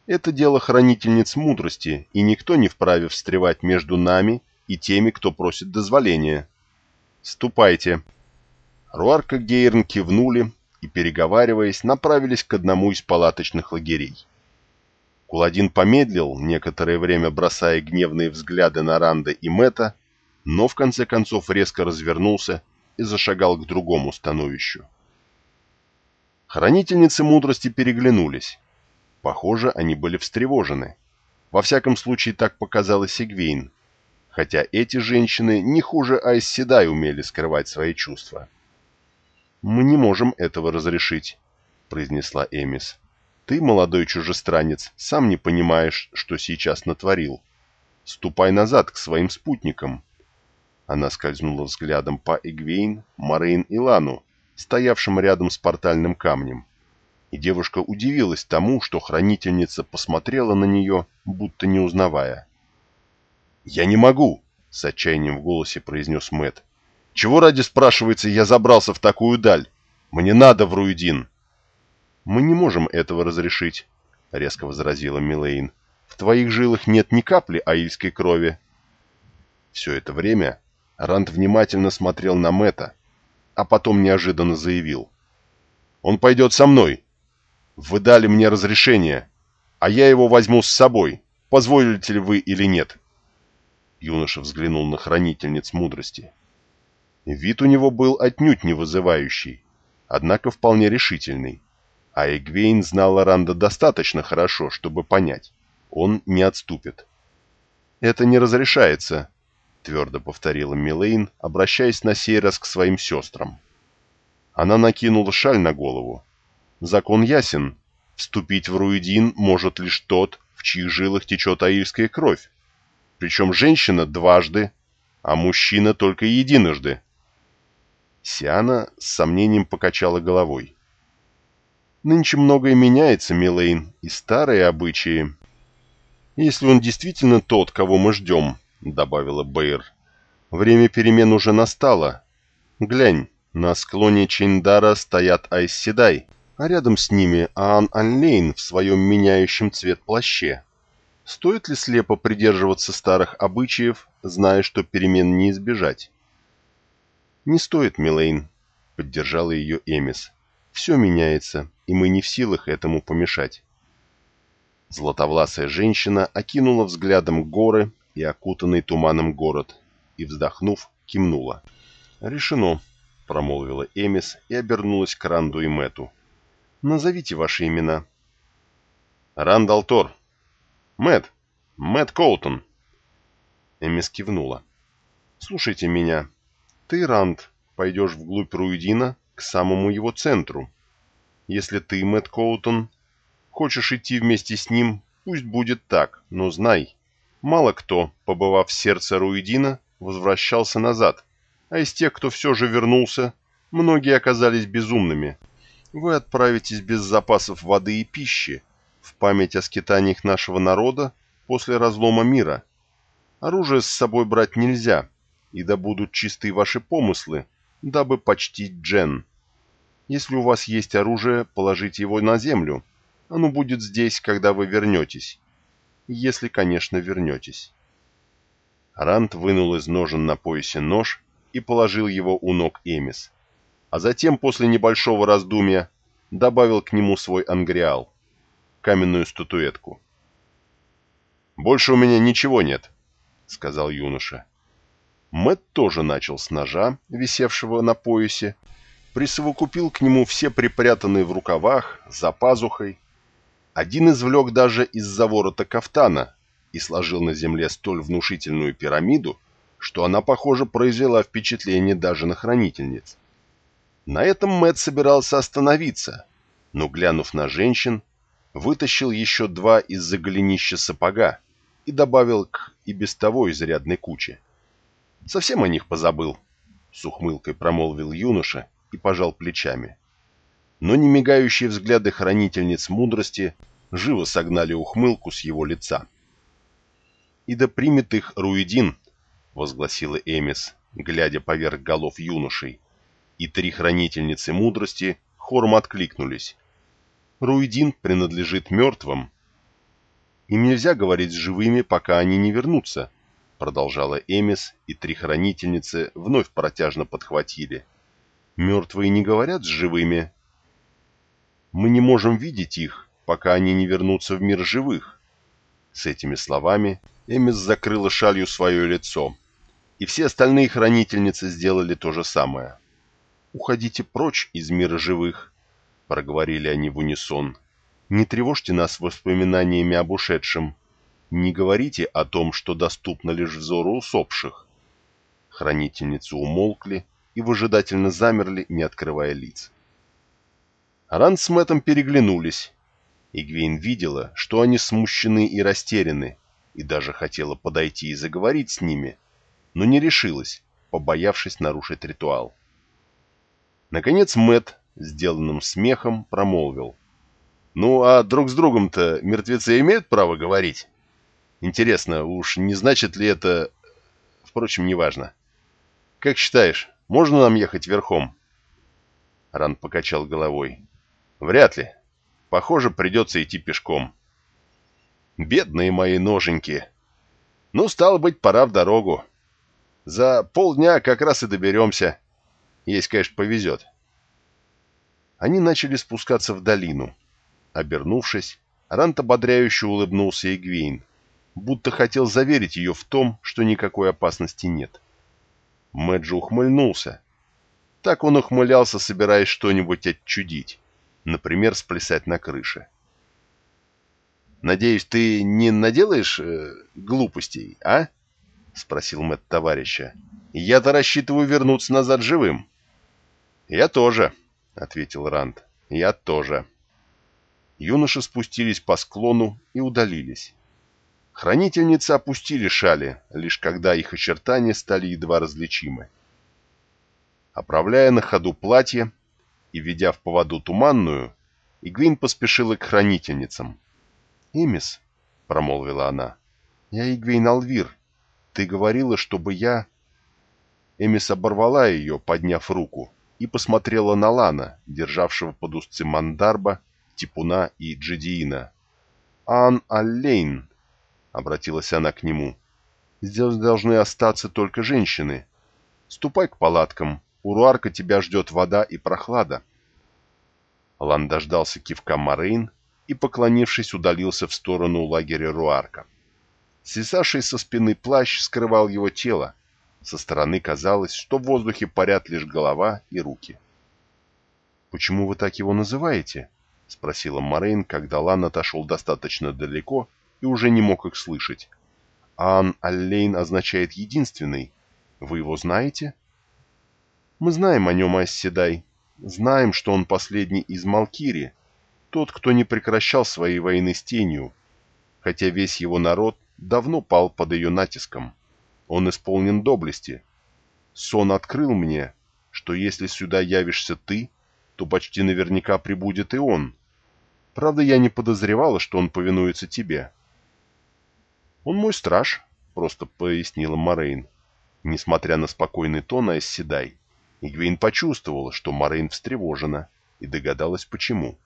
Это дело хранительниц мудрости, и никто не вправе встревать между нами и теми, кто просит дозволения. Ступайте». Руарк и Гейрн кивнули и, переговариваясь, направились к одному из палаточных лагерей. Куладин помедлил, некоторое время бросая гневные взгляды на Ранда и Мэтта, но в конце концов резко развернулся и зашагал к другому становищу. Хранительницы мудрости переглянулись. Похоже, они были встревожены. Во всяком случае, так показалось Игвейн, хотя эти женщины не хуже Айс Седай умели скрывать свои чувства. «Мы не можем этого разрешить», — произнесла Эмис. «Ты, молодой чужестранец, сам не понимаешь, что сейчас натворил. Ступай назад к своим спутникам». Она скользнула взглядом по Эгвейн, Морейн и Лану, стоявшим рядом с портальным камнем. И девушка удивилась тому, что хранительница посмотрела на нее, будто не узнавая. «Я не могу!» — с отчаянием в голосе произнес Мэт. Чего ради, спрашивается, я забрался в такую даль? Мне надо в Руидин. Мы не можем этого разрешить, резко возразила Милейн. В твоих жилах нет ни капли аильской крови. Все это время Ранд внимательно смотрел на Мэтта, а потом неожиданно заявил. «Он пойдет со мной. Вы дали мне разрешение, а я его возьму с собой, позволите ли вы или нет». Юноша взглянул на хранительниц мудрости. Вид у него был отнюдь не вызывающий, однако вполне решительный. А Эгвейн знала Ранда достаточно хорошо, чтобы понять, он не отступит. «Это не разрешается», — твердо повторила Милейн, обращаясь на сей раз к своим сестрам. Она накинула шаль на голову. «Закон ясен. Вступить в Руидин может лишь тот, в чьих жилах течет аильская кровь. Причем женщина дважды, а мужчина только единожды. Сиана с сомнением покачала головой. «Нынче многое меняется, Милейн, и старые обычаи». «Если он действительно тот, кого мы ждем», — добавила Бэйр, — «время перемен уже настало. Глянь, на склоне Чейндара стоят Айс Седай, а рядом с ними Аан Анлейн в своем меняющем цвет плаще. Стоит ли слепо придерживаться старых обычаев, зная, что перемен не избежать?» «Не стоит, Милейн», — поддержала ее Эмис. «Все меняется, и мы не в силах этому помешать». Златовласая женщина окинула взглядом горы и окутанный туманом город и, вздохнув, кивнула. «Решено», — промолвила Эмис и обернулась к Ранду и Мэту. «Назовите ваши имена». «Рандал Тор». «Мэт. Мэт Коутон». Эмис кивнула. «Слушайте меня. Ты, Ранд, пойдешь вглубь Руидина к самому его центру. Если ты, Мэтт Коутон, хочешь идти вместе с ним, пусть будет так, но знай, мало кто, побывав в сердце Руидина, возвращался назад, а из тех, кто все же вернулся, многие оказались безумными. Вы отправитесь без запасов воды и пищи, в память о скитаниях нашего народа после разлома мира. Оружие с собой брать нельзя, и да будут чисты ваши помыслы, дабы почтить Джен. Если у вас есть оружие, положите его на землю. Оно будет здесь, когда вы вернетесь. Если, конечно, вернетесь. Рант вынул из ножен на поясе нож и положил его у ног Эмис. А затем, после небольшого раздумья, добавил к нему свой ангриал, каменную статуэтку. «Больше у меня ничего нет», — сказал юноша. Мэт тоже начал с ножа, висевшего на поясе, присовокупил к нему все припрятанные в рукавах, за пазухой. Один извлек даже из-за ворота кафтана и сложил на земле столь внушительную пирамиду, что она, похоже, произвела впечатление даже на хранительниц. На этом Мэт собирался остановиться, но, глянув на женщин, вытащил еще два из-за голенища сапога и добавил к и без того изрядной куче. Совсем о них позабыл, — с ухмылкой промолвил юноша и пожал плечами. Но немигающие взгляды хранительниц мудрости живо согнали ухмылку с его лица. «И да примет их Руидин», — возгласила Эмис, глядя поверх голов юношей. И три хранительницы мудрости хором откликнулись. Руидин принадлежит мертвым. Им нельзя говорить с живыми, пока они не вернутся, продолжала Эмис, и три хранительницы вновь протяжно подхватили. Мертвые не говорят с живыми. Мы не можем видеть их, пока они не вернутся в мир живых. С этими словами Эмис закрыла шалью свое лицо, и все остальные хранительницы сделали то же самое. «Уходите прочь из мира живых», — проговорили они в унисон. «Не тревожьте нас воспоминаниями об ушедшем. Не говорите о том, что доступно лишь взору усопших». Хранительницы умолкли и выжидательно замерли, не открывая лиц. Ранд с Мэттом переглянулись. Игвейн видела, что они смущены и растеряны, и даже хотела подойти и заговорить с ними, но не решилась, побоявшись нарушить ритуал. Наконец Мэт, сделанным смехом, промолвил. «Ну, а друг с другом-то мертвецы имеют право говорить? Интересно, уж не значит ли это... Впрочем, неважно. Как считаешь, можно нам ехать верхом?» Ран покачал головой. «Вряд ли. Похоже, придется идти пешком». «Бедные мои ноженьки! Ну, стало быть, пора в дорогу. За полдня как раз и доберемся». Есть, конечно, повезет. Они начали спускаться в долину. Обернувшись, Рант ободряюще улыбнулся Игвейн, будто хотел заверить ее в том, что никакой опасности нет. Мэджи ухмыльнулся. Так он ухмылялся, собираясь что-нибудь отчудить, например, сплясать на крыше. «Надеюсь, ты не наделаешь э, глупостей, а?» — спросил Мэтт товарища. «Я-то рассчитываю вернуться назад живым». «Я тоже», — ответил Ранд. «Я тоже». Юноши спустились по склону и удалились. Хранительницы опустили шали, лишь когда их очертания стали едва различимы. Оправляя на ходу платье и ведя в поводу туманную, Игвин поспешила к хранительницам. «Имис», — промолвила она, — «я Игвейн Алвир. Ты говорила, чтобы я...» Эмис оборвала ее, подняв руку и посмотрела на Лана, державшего под узцы Мандарба, Типуна и Джедиина. «Ан Аллейн», — обратилась она к нему, — «здесь должны остаться только женщины. Ступай к палаткам, у Руарка тебя ждет вода и прохлада». Лан дождался кивка Морейн и, поклонившись, удалился в сторону лагеря Руарка. Свисавший со спины плащ скрывал его тело, со стороны казалось, что в воздухе парят лишь голова и руки. «Почему вы так его называете?» — спросила Морейн, когда Лан отошел достаточно далеко и уже не мог их слышать. «Ан Аллейн означает «единственный». Вы его знаете?» «Мы знаем о нем, Асседай. Знаем, что он последний из Малкири, тот, кто не прекращал своей войны с тенью, хотя весь его народ давно пал под ее натиском». Он исполнен доблести. Сон открыл мне, что если сюда явишься ты, то почти наверняка прибудет и он. Правда, я не подозревала, что он повинуется тебе. Он мой страж, просто пояснила Морейн. Несмотря на спокойный тон Айсседай, Игвейн почувствовала, что Морейн встревожена, и догадалась, почему.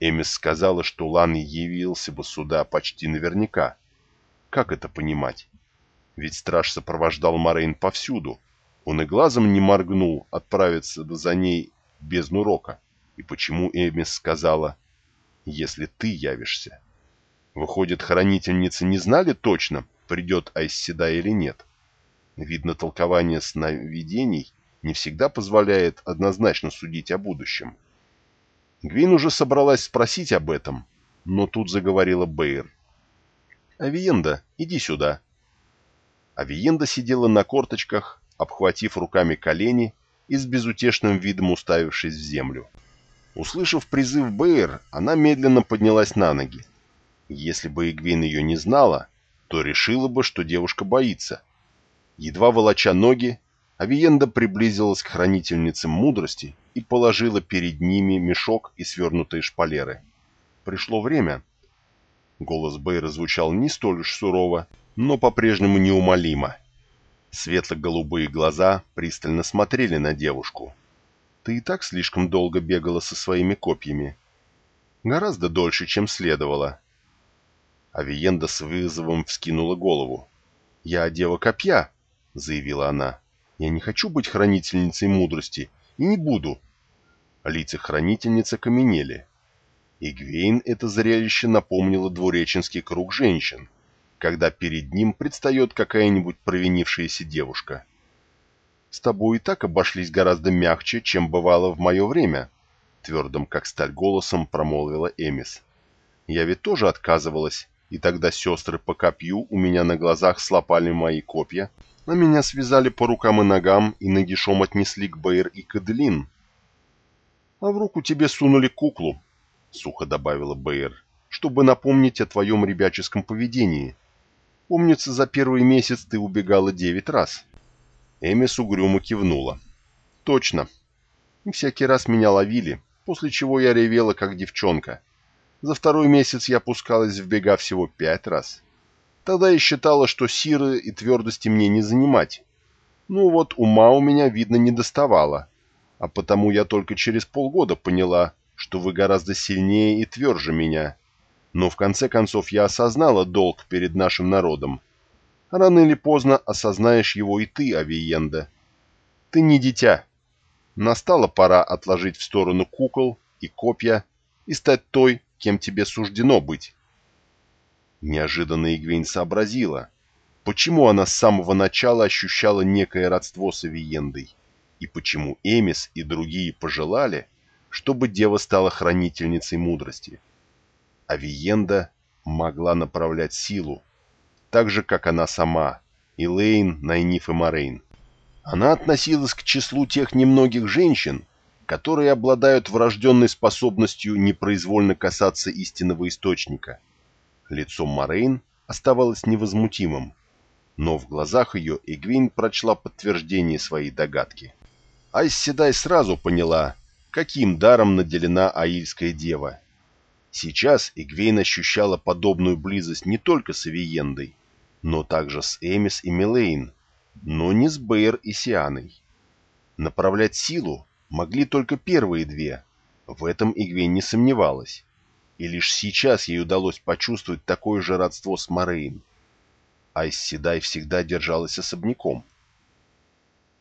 Эмис сказала, что Лан явился бы сюда почти наверняка. Как это понимать? Ведь страж сопровождал Морейн повсюду. Он и глазом не моргнул отправиться за ней без нурока. И почему Эмис сказала «если ты явишься»? Выходит, хранительницы не знали точно, придет Айсседа или нет. Видно, толкование сновидений не всегда позволяет однозначно судить о будущем. Гвин уже собралась спросить об этом, но тут заговорила Бэйр. «Авиенда, иди сюда», Авиенда сидела на корточках, обхватив руками колени и с безутешным видом уставившись в землю. Услышав призыв Бэйр, она медленно поднялась на ноги. Если бы Игвин ее не знала, то решила бы, что девушка боится. Едва волоча ноги, Авиенда приблизилась к хранительницам мудрости и положила перед ними мешок и свернутые шпалеры. Пришло время. Голос Бэйра звучал не столь уж сурово, но по-прежнему неумолимо. Светло-голубые глаза пристально смотрели на девушку. Ты и так слишком долго бегала со своими копьями. Гораздо дольше, чем следовало. Авиенда с вызовом вскинула голову. «Я дева копья», — заявила она. «Я не хочу быть хранительницей мудрости и не буду». Лица хранительницы каменели. Игвейн это зрелище напомнило двуреченский круг женщин, когда перед ним предстает какая-нибудь провинившаяся девушка. «С тобой и так обошлись гораздо мягче, чем бывало в мое время», — твердым, как сталь, голосом промолвила Эмис. «Я ведь тоже отказывалась, и тогда сестры по копью у меня на глазах слопали мои копья, а меня связали по рукам и ногам и нагишом отнесли к Бэйр и Кадлин. А в руку тебе сунули куклу, — сухо добавила Бэйр, — чтобы напомнить о твоем ребяческом поведении. Помнится, за первый месяц ты убегала девять раз. Эмис угрюмо кивнула. Точно. И всякий раз меня ловили, после чего я ревела, как девчонка. За второй месяц я пускалась в бега всего пять раз. Тогда я считала, что сиры и твердости мне не занимать. Ну вот ума у меня, видно, не доставало. А потому я только через полгода поняла, что вы гораздо сильнее и тверже меня. Но в конце концов я осознала долг перед нашим народом. Рано или поздно осознаешь его и ты, Авиенда. Ты не дитя. Настала пора отложить в сторону кукол и копья и стать той, кем тебе суждено быть. Неожиданно Игвейн сообразила, почему она с самого начала ощущала некое родство с Авиендой, и почему Эмис и другие пожелали, чтобы дева стала хранительницей мудрости. Авиенда могла направлять силу, так же, как она сама, Элейн, Найниф и Морейн. Она относилась к числу тех немногих женщин, которые обладают врожденной способностью непроизвольно касаться истинного источника. Лицо Морейн оставалось невозмутимым, но в глазах ее Игвейн прочла подтверждение своей догадки. Айсседай сразу поняла, каким даром наделена Аильская дева. Сейчас Игвейн ощущала подобную близость не только с Авиендой, но также с Эмис и Милейн, но не с Бэйр и Сианой. Направлять силу могли только первые две. В этом Игвейн не сомневалась. И лишь сейчас ей удалось почувствовать такое же родство с Морейн. Айс Седай всегда держалась особняком.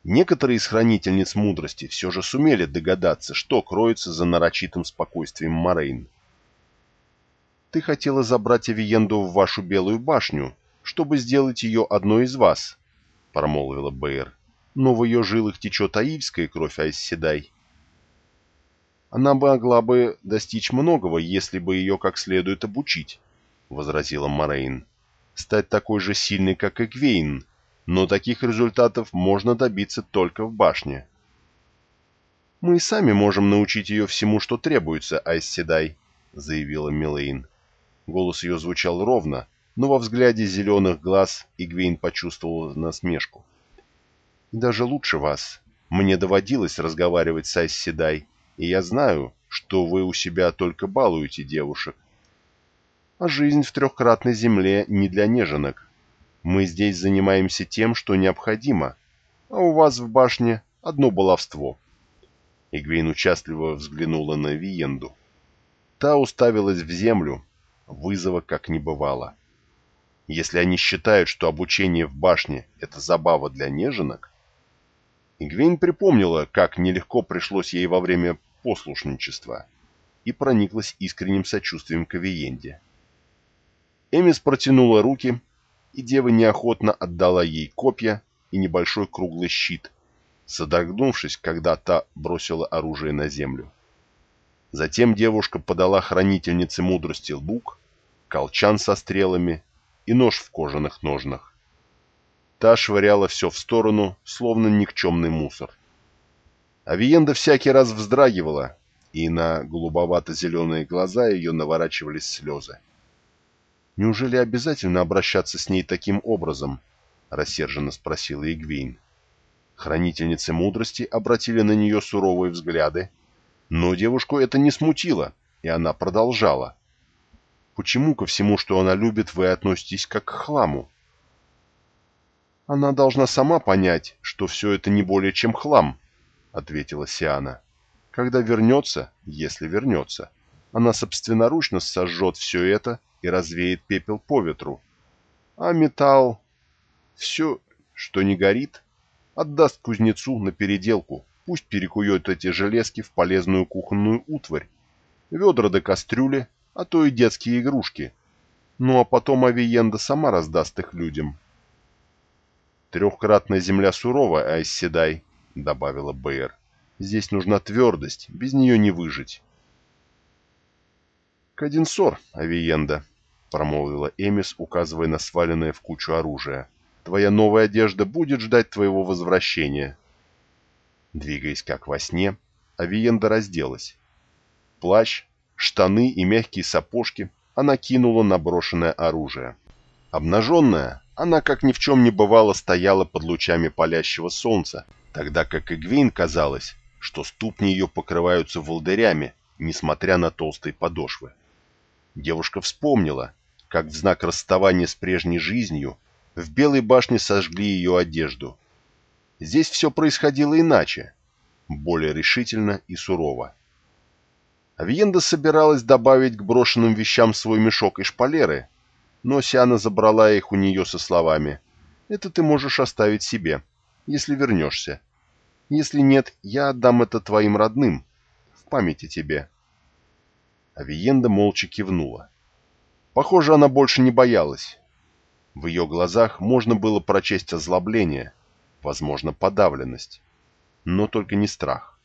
Некоторые из хранительниц мудрости все же сумели догадаться, что кроется за нарочитым спокойствием Морейн. «Ты хотела забрать Авиенду в вашу Белую башню, чтобы сделать ее одной из вас», — промолвила Бэйр но в ее жилах течет аильская кровь Айсседай. Она могла бы достичь многого, если бы ее как следует обучить, — возразила Морейн. Стать такой же сильной, как Эквейн, но таких результатов можно добиться только в башне. «Мы и сами можем научить ее всему, что требуется, Айсседай», — заявила Милейн. Голос ее звучал ровно, но во взгляде зеленых глаз Игвейн почувствовал насмешку даже лучше вас. Мне доводилось разговаривать с Айсседай, и я знаю, что вы у себя только балуете девушек. А жизнь в трехкратной земле не для неженок. Мы здесь занимаемся тем, что необходимо, а у вас в башне одно баловство. Игвейн участливо взглянула на Виенду. Та уставилась в землю, вызова как не бывало. Если они считают, что обучение в башне — это забава для неженок, Игвейн припомнила, как нелегко пришлось ей во время послушничества, и прониклась искренним сочувствием к Авиенде. Эмис протянула руки, и дева неохотно отдала ей копья и небольшой круглый щит, содрогнувшись, когда та бросила оружие на землю. Затем девушка подала хранительнице мудрости лук, колчан со стрелами и нож в кожаных ножнах. Та швыряла все в сторону, словно никчемный мусор. Авиенда всякий раз вздрагивала, и на голубовато-зеленые глаза ее наворачивались слезы. «Неужели обязательно обращаться с ней таким образом?» — рассерженно спросила Игвейн. Хранительницы мудрости обратили на нее суровые взгляды, но девушку это не смутило, и она продолжала. «Почему ко всему, что она любит, вы относитесь как к хламу?» «Она должна сама понять, что все это не более чем хлам», — ответила Сиана. Когда вернется, если вернется, она собственноручно сожжет все это и развеет пепел по ветру. А металл... Все, что не горит, отдаст кузнецу на переделку. Пусть перекует эти железки в полезную кухонную утварь. Ведра до кастрюли, а то и детские игрушки. Ну а потом Авиенда сама раздаст их людям. «Трехкратная земля сурова, Айсседай», — добавила Бэйр. «Здесь нужна твердость, без нее не выжить». «Каденсор, Авиенда», — промолвила Эмис, указывая на сваленное в кучу оружие. «Твоя новая одежда будет ждать твоего возвращения». Двигаясь как во сне, Авиенда разделась. Плащ, штаны и мягкие сапожки она кинула на брошенное оружие. Обнаженная, она как ни в чем не бывало стояла под лучами палящего солнца, тогда как Игвейн казалось, что ступни ее покрываются волдырями, несмотря на толстые подошвы. Девушка вспомнила, как в знак расставания с прежней жизнью в Белой башне сожгли ее одежду. Здесь все происходило иначе, более решительно и сурово. Авиенда собиралась добавить к брошенным вещам свой мешок и шпалеры, но Сиана забрала их у нее со словами «Это ты можешь оставить себе, если вернешься. Если нет, я отдам это твоим родным, в памяти тебе». Авиенда молча кивнула. Похоже, она больше не боялась. В ее глазах можно было прочесть озлобление, возможно, подавленность, но только не страх.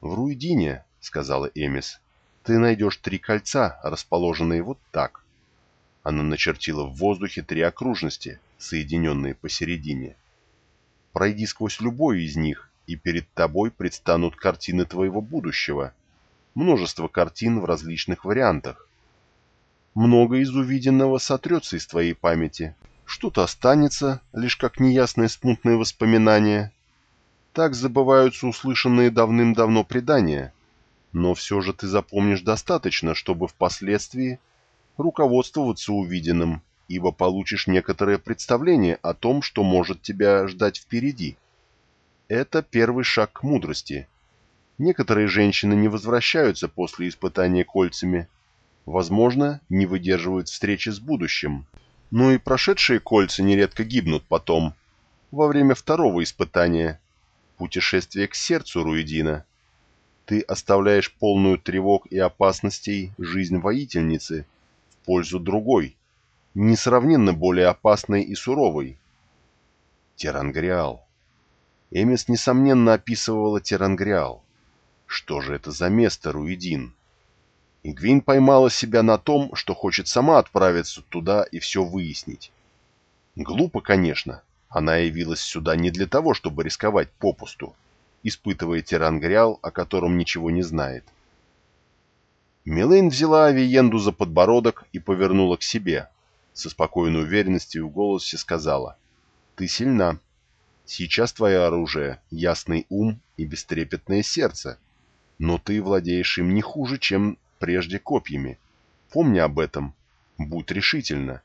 «В Руидине», — сказала Эмис, — «ты найдешь три кольца, расположенные вот так». Она начертила в воздухе три окружности, соединенные посередине. «Пройди сквозь любой из них, и перед тобой предстанут картины твоего будущего, множество картин в различных вариантах. Много из увиденного сотрется из твоей памяти. Что-то останется, лишь как неясное смутное воспоминание. Так забываются услышанные давным-давно предания. Но все же ты запомнишь достаточно, чтобы впоследствии руководствоваться увиденным, ибо получишь некоторое представление о том, что может тебя ждать впереди. Это первый шаг к мудрости – Некоторые женщины не возвращаются после испытания кольцами. Возможно, не выдерживают встречи с будущим. Но и прошедшие кольца нередко гибнут потом, во время второго испытания. Путешествие к сердцу Руидина. Ты оставляешь полную тревог и опасностей жизнь воительницы в пользу другой, несравненно более опасной и суровой. Терангриал. Эмис, несомненно, описывала Терангриал. Что же это за место, Руидин? Игвин поймала себя на том, что хочет сама отправиться туда и все выяснить. Глупо, конечно. Она явилась сюда не для того, чтобы рисковать попусту, испытывая тирангриал, о котором ничего не знает. Милейн взяла Авиенду за подбородок и повернула к себе. Со спокойной уверенностью в голосе сказала. «Ты сильна. Сейчас твое оружие — ясный ум и бестрепетное сердце но ты владеешь им не хуже, чем прежде копьями. Помни об этом, будь решительна,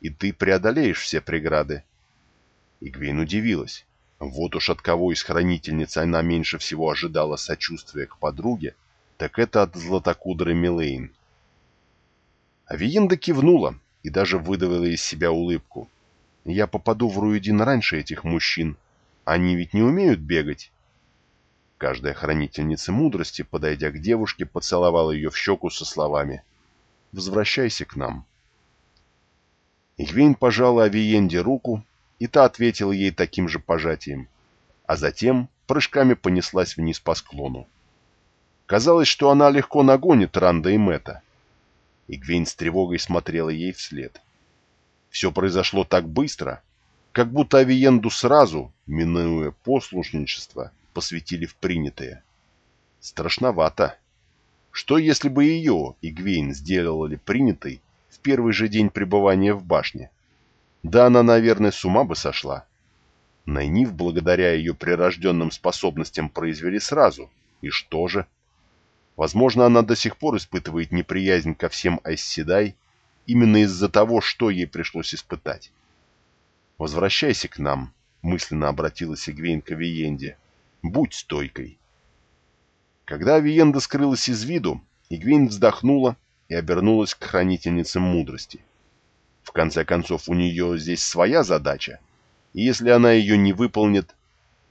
и ты преодолеешь все преграды. Игвейн удивилась. Вот уж от кого из хранительниц она меньше всего ожидала сочувствия к подруге, так это от златокудры Милейн. Авиенда кивнула и даже выдавила из себя улыбку. «Я попаду в Руидин раньше этих мужчин. Они ведь не умеют бегать, Каждая хранительница мудрости, подойдя к девушке, поцеловала ее в щеку со словами «Возвращайся к нам». Игвейн пожала Авиенде руку, и та ответила ей таким же пожатием, а затем прыжками понеслась вниз по склону. Казалось, что она легко нагонит Ранда и Мэтта. Игвейн с тревогой смотрела ей вслед. Все произошло так быстро, как будто Авиенду сразу, минуя послушничество, посвятили в принятое. Страшновато. Что если бы ее, Игвейн, сделали принятой в первый же день пребывания в башне? Да она, наверное, с ума бы сошла. Найнив, благодаря ее прирожденным способностям, произвели сразу. И что же? Возможно, она до сих пор испытывает неприязнь ко всем Айсседай именно из-за того, что ей пришлось испытать. «Возвращайся к нам», — мысленно обратилась Игвейн к Авиенде. Будь стойкой. Когда Авиенда скрылась из виду, Игвейн вздохнула и обернулась к хранительнице мудрости. В конце концов, у нее здесь своя задача, и если она ее не выполнит,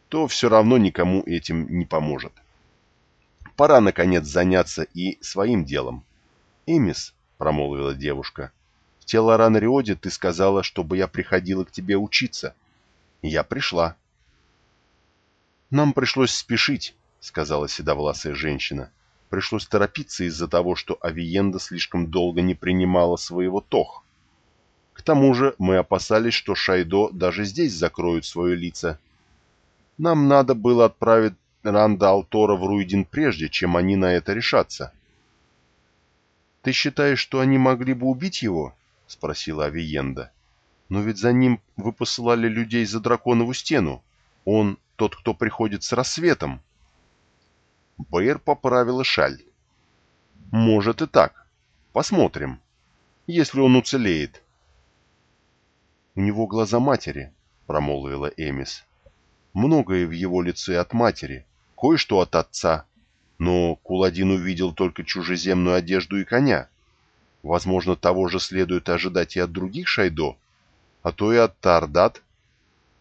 то все равно никому этим не поможет. Пора, наконец, заняться и своим делом. «Эмис», — промолвила девушка, — «в Телоран-Риоде ты сказала, чтобы я приходила к тебе учиться. Я пришла». «Нам пришлось спешить», — сказала седовласая женщина. «Пришлось торопиться из-за того, что Авиенда слишком долго не принимала своего тох. К тому же мы опасались, что Шайдо даже здесь закроют свое лицо. Нам надо было отправить Ранда Алтора в Руидин прежде, чем они на это решатся». «Ты считаешь, что они могли бы убить его?» — спросила Авиенда. «Но ведь за ним вы посылали людей за драконову стену. Он тот, кто приходит с рассветом». Бэйр поправила шаль. «Может и так. Посмотрим. Если он уцелеет». «У него глаза матери», — промолвила Эмис. «Многое в его лице от матери, кое-что от отца, но Куладин увидел только чужеземную одежду и коня. Возможно, того же следует ожидать и от других Шайдо, а то и от Тардат.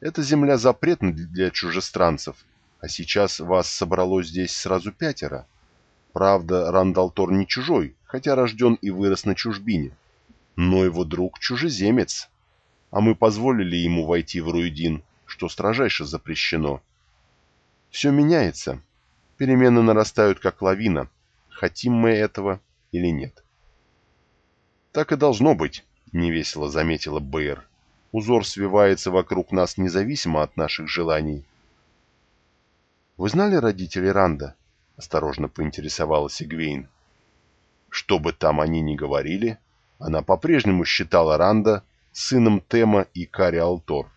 Эта земля запретна для чужестранцев, а сейчас вас собралось здесь сразу пятеро. Правда, Рандалтор не чужой, хотя рожден и вырос на чужбине. Но его друг чужеземец. А мы позволили ему войти в Руидин, что строжайше запрещено. Все меняется. Перемены нарастают как лавина, хотим мы этого или нет. «Так и должно быть», — невесело заметила Бэйр. «Узор свивается вокруг нас независимо от наших желаний». «Вы знали родителей Ранда?» — осторожно поинтересовалась Игвейн. Что бы там они ни говорили, она по-прежнему считала Ранда сыном Тема и Кари Алтор.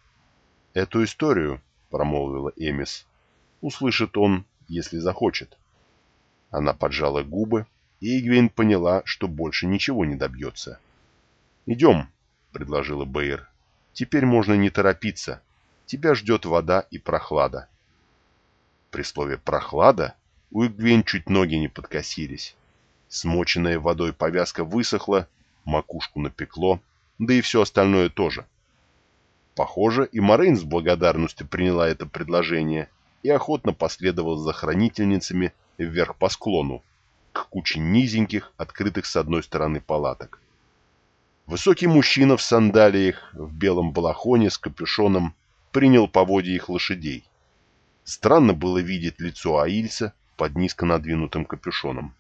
«Эту историю», — промолвила Эмис, — «услышит он если захочет. Она поджала губы, и Игвейн поняла, что больше ничего не добьется. «Идем», — предложила Бэйр. «Теперь можно не торопиться. Тебя ждет вода и прохлада». При слове «прохлада» у Игвейн чуть ноги не подкосились. Смоченная водой повязка высохла, макушку напекло, да и все остальное тоже. Похоже, и Марин с благодарностью приняла это предложение — и охотно последовал за хранительницами вверх по склону, к куче низеньких, открытых с одной стороны палаток. Высокий мужчина в сандалиях, в белом балахоне с капюшоном, принял поводья их лошадей. Странно было видеть лицо Аильса под низко надвинутым капюшоном.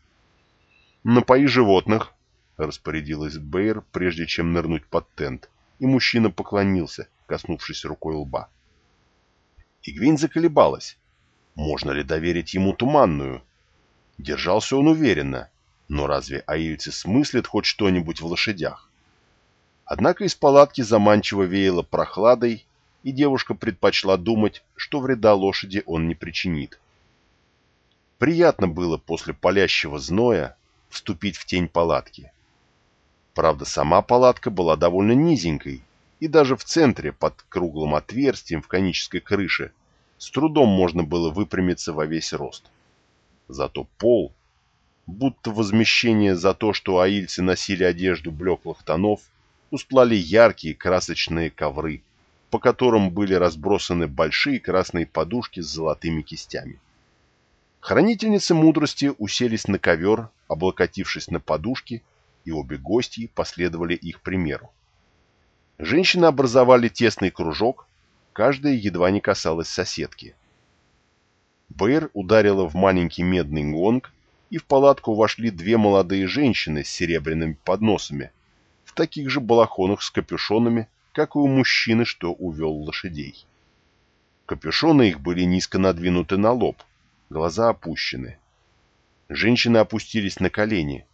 «Напои животных», — распорядилась Бэйр, прежде чем нырнуть под тент, и мужчина поклонился, коснувшись рукой лба. Игвейн заколебалась. Можно ли доверить ему туманную? Держался он уверенно, но разве аильцы смыслят хоть что-нибудь в лошадях? Однако из палатки заманчиво веяло прохладой, и девушка предпочла думать, что вреда лошади он не причинит. Приятно было после палящего зноя вступить в тень палатки. Правда, сама палатка была довольно низенькой, и даже в центре, под круглым отверстием в конической крыше, с трудом можно было выпрямиться во весь рост. Зато пол, будто возмещение за то, что аильцы носили одежду блеклых тонов, устлали яркие красочные ковры, по которым были разбросаны большие красные подушки с золотыми кистями. Хранительницы мудрости уселись на ковер, облокотившись на подушки, и обе гости последовали их примеру. Женщины образовали тесный кружок, каждая едва не касалась соседки. Бэйр ударила в маленький медный гонг, и в палатку вошли две молодые женщины с серебряными подносами, таких же балахонах с капюшонами, как и у мужчины, что увел лошадей. Капюшоны их были низко надвинуты на лоб, глаза опущены. Женщины опустились на колени.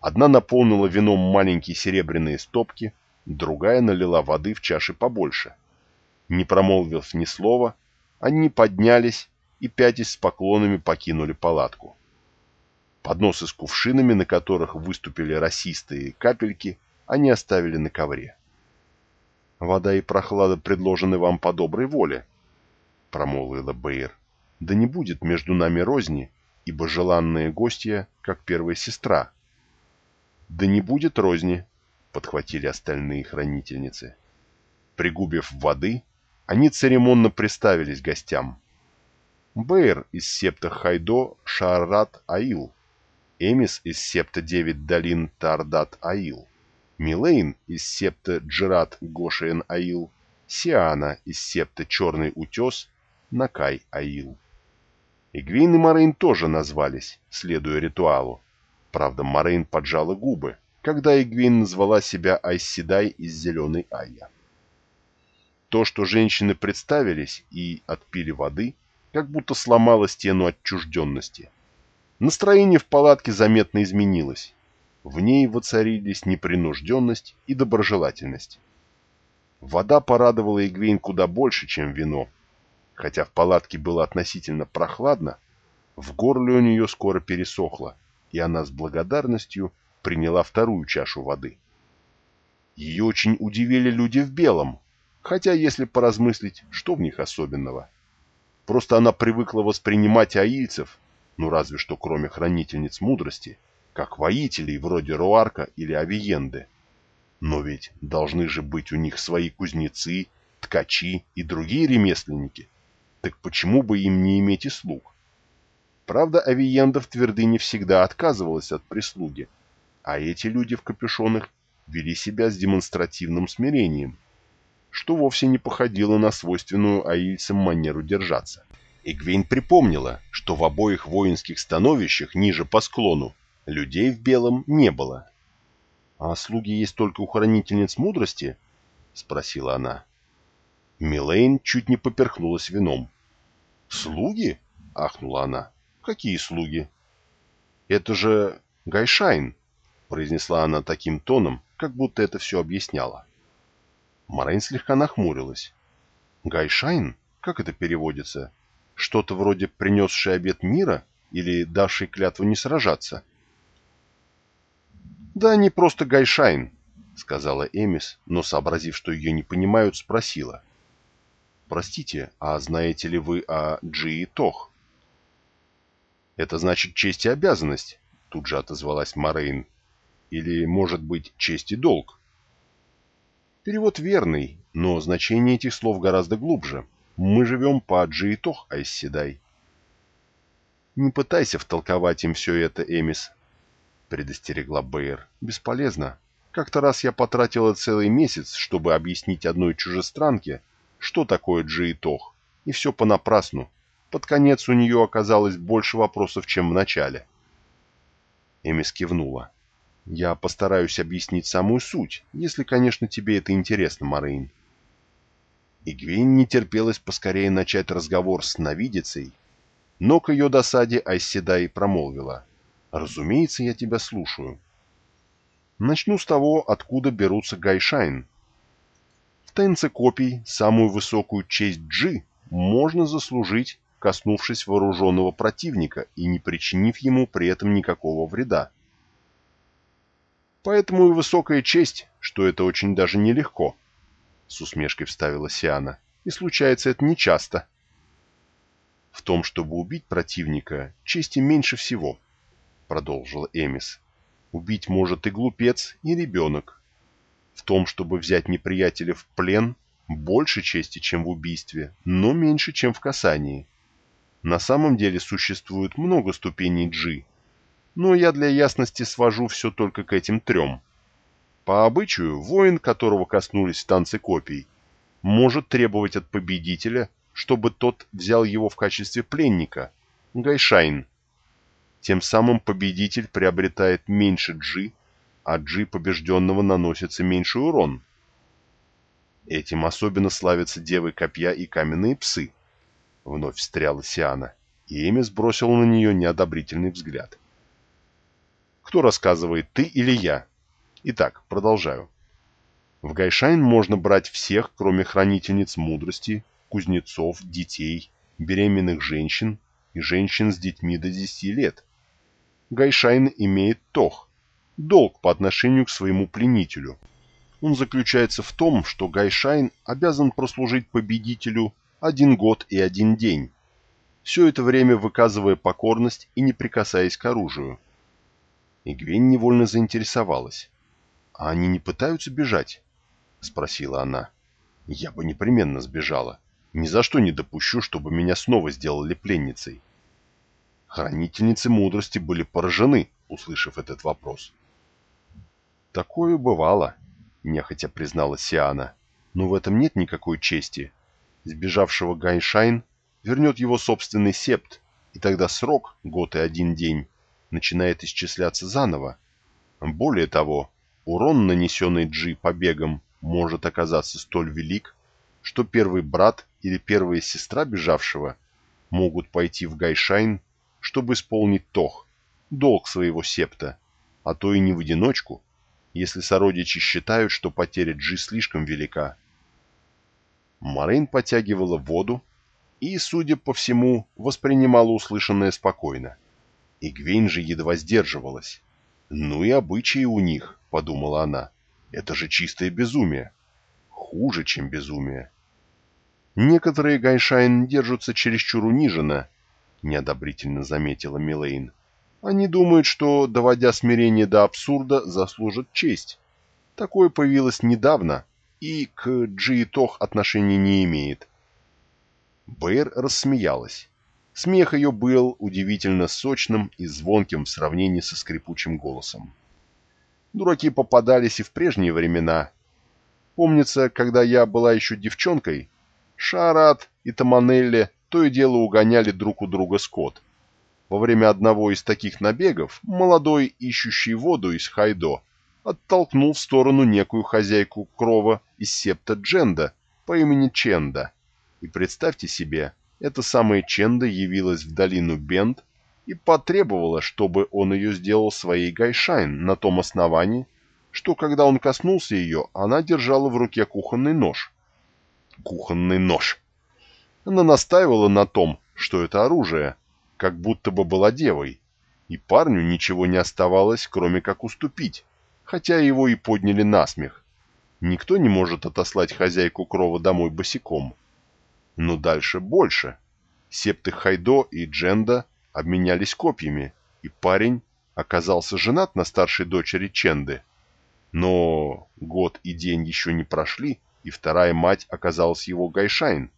Одна наполнила вином маленькие серебряные стопки, другая налила воды в чаши побольше. Не промолвив ни слова, они поднялись и, пятясь с поклонами, покинули палатку. Подносы с кувшинами, на которых выступили росистые капельки, они оставили на ковре. «Вода и прохлада предложены вам по доброй воле», — промолвила Бэйр. «Да не будет между нами розни, ибо желанная гостья, как первая сестра. «Да не будет розни», — подхватили остальные хранительницы. Пригубив воды, они церемонно представились гостям. Бэйр из септа Хайдо Шаарат Аил, Эмис из септа Девять Долин Тардат Аил, Милейн из септа Джират Гошиен Аил, Сиана из септа Черный Утес Накай Аил. Игвейн и Морейн тоже назвались, следуя ритуалу. Правда, Морейн поджала губы, когда Игвейн назвала себя Айс Седай из Зеленой Айя. То, что женщины представились и отпили воды, как будто сломало стену отчужденности. Настроение в палатке заметно изменилось. В ней воцарились непринужденность и доброжелательность. Вода порадовала Игвейн куда больше, чем вино. Хотя в палатке было относительно прохладно, в горле у нее скоро пересохло, и она с благодарностью приняла вторую чашу воды. Ее очень удивили люди в белом, хотя, если поразмыслить, что в них особенного? Просто она привыкла воспринимать аильцев, ну разве что кроме хранительниц мудрости, как воителей вроде Руарка или Авиенды. Но ведь должны же быть у них свои кузнецы, ткачи и другие ремесленники. Так почему бы им не иметь и слуг? Правда, Авиенда в твердыне всегда отказывалась от прислуги, а эти люди в капюшонах вели себя с демонстративным смирением, что вовсе не походило на свойственную аильцам манеру держаться. Игвейн припомнила, что в обоих воинских становищах ниже по склону людей в белом не было. «А слуги есть только у хранительниц мудрости?» — спросила она. Милейн чуть не поперхнулась вином. «Слуги?» — ахнула она. «Какие слуги?» «Это же Гайшайн», — произнесла она таким тоном, как будто это все объясняла. Морейн слегка нахмурилась. «Гайшайн? Как это переводится? Что-то вроде принесший обет мира или давший клятву не сражаться?» «Да не просто Гайшайн», — сказала Эмис, но, сообразив, что ее не понимают, спросила. «Простите, а знаете ли вы о Джи и Тох?» «Это значит честь и обязанность», — тут же отозвалась Морейн. «Или, может быть, честь и долг?» Перевод верный, но значение этих слов гораздо глубже. Мы живем по Джи и Тох, Айсседай. «Не пытайся втолковать им все это, Эмис», предостерегла Бэйр. «Бесполезно. Как-то раз я потратила целый месяц, чтобы объяснить одной чужестранке, что такое джиитох, и все понапрасну. Под конец у нее оказалось больше вопросов, чем в начале». Эмис кивнула. «Я постараюсь объяснить самую суть, если, конечно, тебе это интересно, Морейн». Игвейн не терпелось поскорее начать разговор со сновидицей, но к ее досаде Айс Седай промолвила — Разумеется, я тебя слушаю. Начну с того, откуда берутся гайшайн. В танце копий самую высокую честь Джи можно заслужить, коснувшись вооруженного противника и не причинив ему при этом никакого вреда. Поэтому и высокая честь, что это очень даже нелегко, — с усмешкой вставила Сиана, — и случается это нечасто. В том, чтобы убить противника, чести меньше всего — продолжила Эмис. «Убить может и глупец, и ребенок. В том, чтобы взять неприятеля в плен, больше чести, чем в убийстве, но меньше, чем в касании. На самом деле существует много ступеней джи, но я для ясности свожу все только к этим трем. По обычаю, воин, которого коснулись танцы копий, может требовать от победителя, чтобы тот взял его в качестве пленника, гайшайн, тем самым победитель приобретает меньше G, а G побежденного наносится меньший урон. Этим особенно славятся девы копья и каменные псы. Вновь встряла Сеана, и Эмис бросила на нее неодобрительный взгляд. Кто рассказывает, ты или я? Итак, продолжаю. В Гайшайн можно брать всех, кроме хранительниц мудрости, кузнецов, детей, беременных женщин и женщин с детьми до 10 лет – Гайшайн имеет тох, долг по отношению к своему пленителю. Он заключается в том, что Гайшайн обязан прослужить победителю один год и один день. все это время выказывая покорность и не прикасаясь к оружию. Эгвейн невольно заинтересовалась. «А они не пытаются бежать?» — спросила она. «Я бы непременно сбежала. Ни за что не допущу, чтобы меня снова сделали пленницей». Хранительницы мудрости были поражены, услышав этот вопрос. «Такое бывало», — нехотя признала Сиана. «Но в этом нет никакой чести. Сбежавшего Гайшайн вернет его собственный септ, и тогда срок, год и один день, начинает исчисляться заново. Более того, урон, нанесенный Джи побегом, может оказаться столь велик, что первый брат или первая сестра бежавшего могут пойти в Гайшайн, чтобы исполнить Тох, долг своего септа, а то и не в одиночку, если сородичи считают, что потеря Джи слишком велика. Марин потягивала воду и, судя по всему, воспринимала услышанное спокойно. Игвейн же едва сдерживалась. «Ну и обычаи у них», — подумала она. «Это же чистое безумие. Хуже, чем безумие». «Некоторые гайшайн держатся чересчур униженно», — неодобрительно заметила Милейн. «Они думают, что, доводя смирение до абсурда, заслужат честь. Такое появилось недавно и к Джи Тох отношения не имеет». Бэйр рассмеялась. Смех ее был удивительно сочным и звонким в сравнении со скрипучим голосом. Дураки попадались и в прежние времена. Помнится, когда я была еще девчонкой, Шарат и Таманелли то и дело угоняли друг у друга скот. Во время одного из таких набегов молодой, ищущий воду из Хайдо, оттолкнул в сторону некую хозяйку крова из септа Дженда по имени Ченда. И представьте себе, эта самая Ченда явилась в долину Бенд и потребовала, чтобы он ее сделал своей Гайшайн на том основании, что когда он коснулся ее, она держала в руке кухонный нож. Кухонный нож. Она настаивала на том, что это оружие, как будто бы была девой, и парню ничего не оставалось, кроме как уступить, хотя его и подняли на смех. Никто не может отослать хозяйку крова домой босиком. Но дальше больше. Септы Хайдо и Дженда обменялись копьями, и парень оказался женат на старшей дочери Ченды. Но год и день еще не прошли, и вторая мать оказалась его Гайшайн.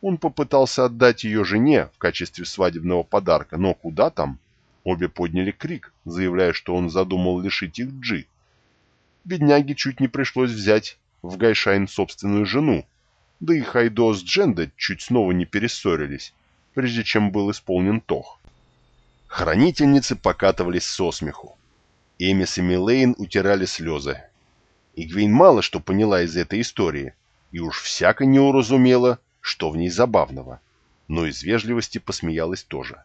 Он попытался отдать ее жене в качестве свадебного подарка, но куда там? Обе подняли крик, заявляя, что он задумал лишить их джи. Бедняге чуть не пришлось взять в Гайшайн собственную жену, да и Хайдо с Дженда чуть снова не перессорились, прежде чем был исполнен Тох. Хранительницы покатывались со смеху. Эмис и Мелэйн утирали слезы. Эгвейн мало что поняла из этой истории, и уж всяко не уразумела, что в ней забавного, но из вежливости посмеялась тоже.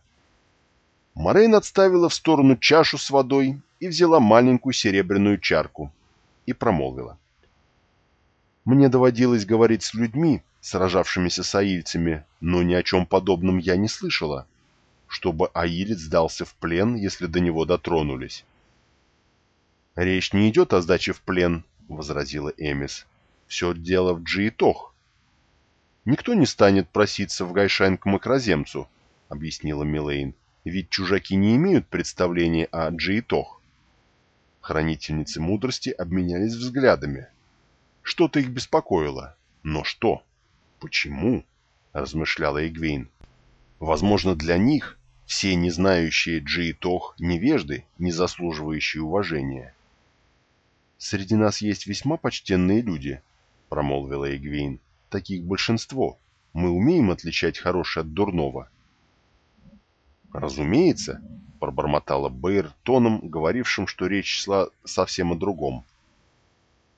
Морейн отставила в сторону чашу с водой и взяла маленькую серебряную чарку и промолвила. Мне доводилось говорить с людьми, сражавшимися с аильцами, но ни о чем подобном я не слышала, чтобы аилец сдался в плен, если до него дотронулись. «Речь не идет о сдаче в плен», — возразила Эмис. «Все дело в джи-и-тох». «Никто не станет проситься в Гайшайн к мокроземцу», — объяснила Мелэйн, «ведь чужаки не имеют представления о джи-и-тох». Хранительницы мудрости обменялись взглядами. Что-то их беспокоило. Но что? Почему? Размышляла Эгвейн. Возможно, для них все не знающие джи и тох невежды, не заслуживающие уважения. «Среди нас есть весьма почтенные люди», — промолвила Эгвейн. «Таких большинство. Мы умеем отличать хорошее от дурного». «Разумеется», — пробормотала Бэйр тоном, говорившим, что речь шла совсем о другом.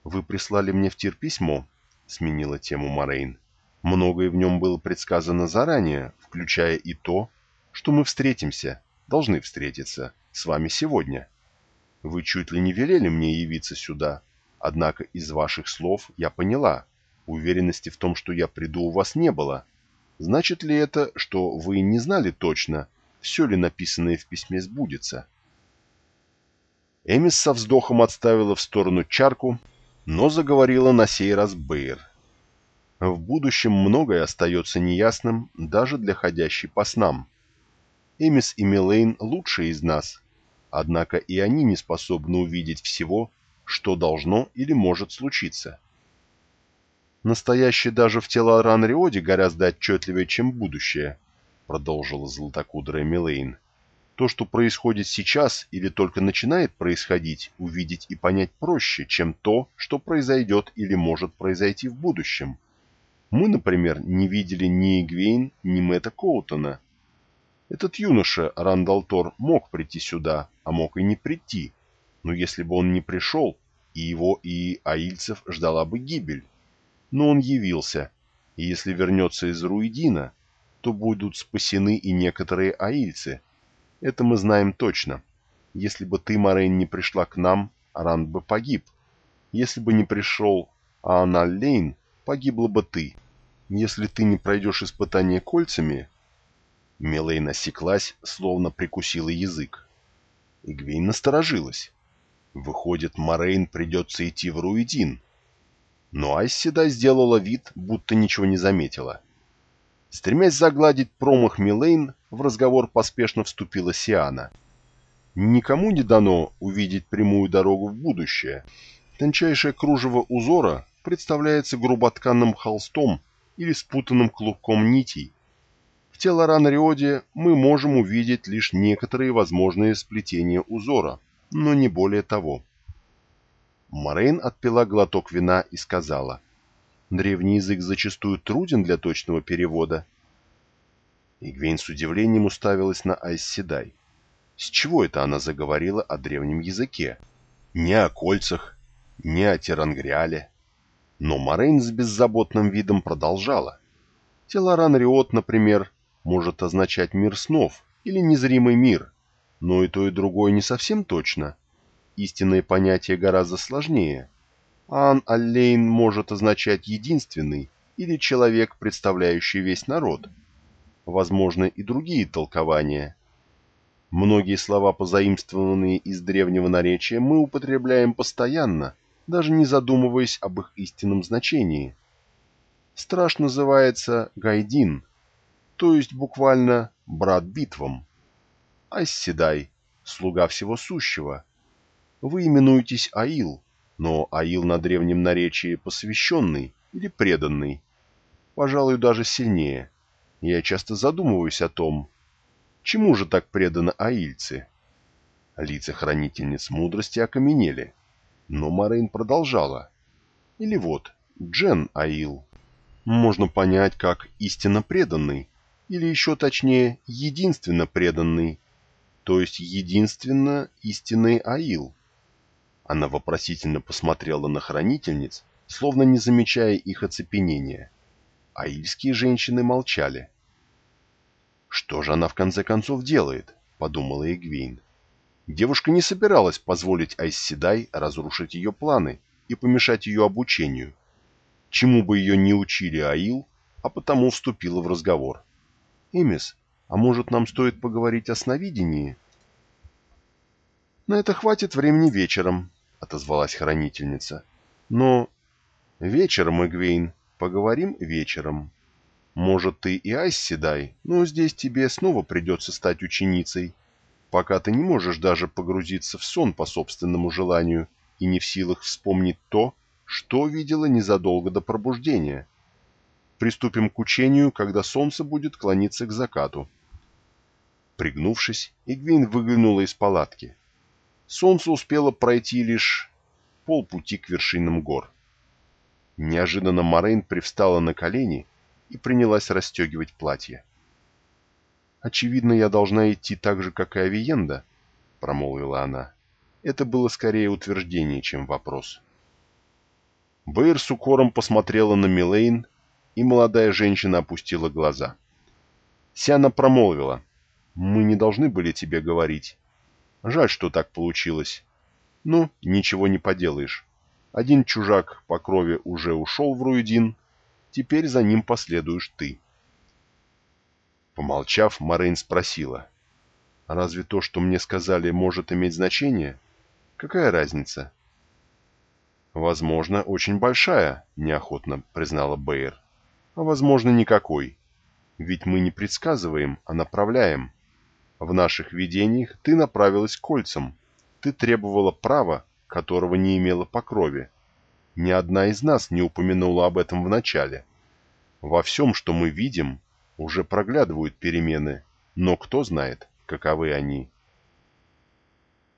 «Вы прислали мне в Тир письмо», — сменила тему Морейн. «Многое в нем было предсказано заранее, включая и то, что мы встретимся, должны встретиться, с вами сегодня. Вы чуть ли не велели мне явиться сюда, однако из ваших слов я поняла, уверенности в том, что я приду, у вас не было. Значит ли это, что вы не знали точно, все ли написанное в письме сбудется?» Эмис со вздохом отставила в сторону чарку но заговорила на сей раз Бэйр. В будущем многое остается неясным даже для ходящей по снам. Эмис и Милейн лучшие из нас, однако и они не способны увидеть всего, что должно или может случиться. Настоящее даже в Телоран-Риоде гораздо отчетливее, чем будущее, продолжила златокудрая Милейн. То, что происходит сейчас или только начинает происходить, увидеть и понять проще, чем то, что произойдет или может произойти в будущем. Мы, например, не видели ни Игвейн, ни Мэтта Коутона. Этот юноша, Рандал Тор, мог прийти сюда, а мог и не прийти. Но если бы он не пришел, и его, и аильцев ждала бы гибель. Но он явился, и если вернется из Руидина, то будут спасены и некоторые аильцы – это мы знаем точно. Если бы ты, Морейн, не пришла к нам, Ранд бы погиб. Если бы не пришел Аанал Лейн, погибла бы ты. Если ты не пройдешь испытание кольцами...» Милейн осеклась, словно прикусила язык. Игвейн насторожилась. Выходит, Морейн придется идти в Руидин. Но Айсседа сделала вид, будто ничего не заметила. Стремясь загладить промах Милейн, в разговор поспешно вступила Сиана. Никому не дано увидеть прямую дорогу в будущее. Тончайшее кружево узора представляется груботканным холстом или спутанным клубком нитей. В Телоран-Риоде мы можем увидеть лишь некоторые возможные сплетения узора, но не более того. Морейн отпила глоток вина и сказала, «Древний язык зачастую труден для точного перевода, Игвейн с удивлением уставилась на Айсседай. С чего это она заговорила о древнем языке? Не о кольцах, не о Терангриале. Но Морейн с беззаботным видом продолжала. Телоран Риот, например, может означать мир снов или незримый мир, но и то, и другое не совсем точно. Истинное понятие гораздо сложнее. Ан Аллейн может означать единственный или человек, представляющий весь народ – возможны и другие толкования. Многие слова, позаимствованные из древнего наречия, мы употребляем постоянно, даже не задумываясь об их истинном значении. Страж называется Гайдин, то есть буквально «брат битвам». Айсседай, слуга всего сущего. Вы именуетесь Аил, но Аил на древнем наречии посвященный или преданный. Пожалуй, даже сильнее – я часто задумываюсь о том, чему же так преданы аильцы. Лица хранительниц мудрости окаменели, но Марин продолжала. Или вот, Джен Аил. Можно понять, как истинно преданный, или еще точнее, единственно преданный, то есть единственно истинный Аил. Она вопросительно посмотрела на хранительниц, словно не замечая их оцепенения. Аильские женщины молчали. «Что же она в конце концов делает?» — подумала Эгвейн. Девушка не собиралась позволить Айсседай разрушить ее планы и помешать ее обучению. Чему бы ее не учили Аил, а потому вступила в разговор. «Эмис, а может нам стоит поговорить о сновидении?» «На это хватит времени вечером», — отозвалась хранительница. «Но...» «Вечером, Эгвейн, поговорим вечером». Может, ты и Айси дай, но здесь тебе снова придется стать ученицей, пока ты не можешь даже погрузиться в сон по собственному желанию и не в силах вспомнить то, что видела незадолго до пробуждения. Приступим к учению, когда солнце будет клониться к закату. Пригнувшись, Игвин выглянула из палатки. Солнце успело пройти лишь полпути к вершинам гор. Неожиданно Морейн привстала на колени и принялась расстегивать платье. «Очевидно, я должна идти так же, как и Авиенда», — промолвила она. Это было скорее утверждение, чем вопрос. Бэйр с укором посмотрела на Милейн, и молодая женщина опустила глаза. Сиана промолвила. «Мы не должны были тебе говорить. Жаль, что так получилось. Ну, ничего не поделаешь. Один чужак по крови уже ушел в Руидин, Теперь за ним последуешь ты. Помолчав, Морейн спросила. «Разве то, что мне сказали, может иметь значение? Какая разница?» «Возможно, очень большая», — неохотно признала Бэйр. а возможно никакой. Ведь мы не предсказываем, а направляем. В наших видениях ты направилась кольцам. Ты требовала права, которого не имела по крови. Ни одна из нас не упомянула об этом в начале. Во всем, что мы видим, уже проглядывают перемены, но кто знает, каковы они.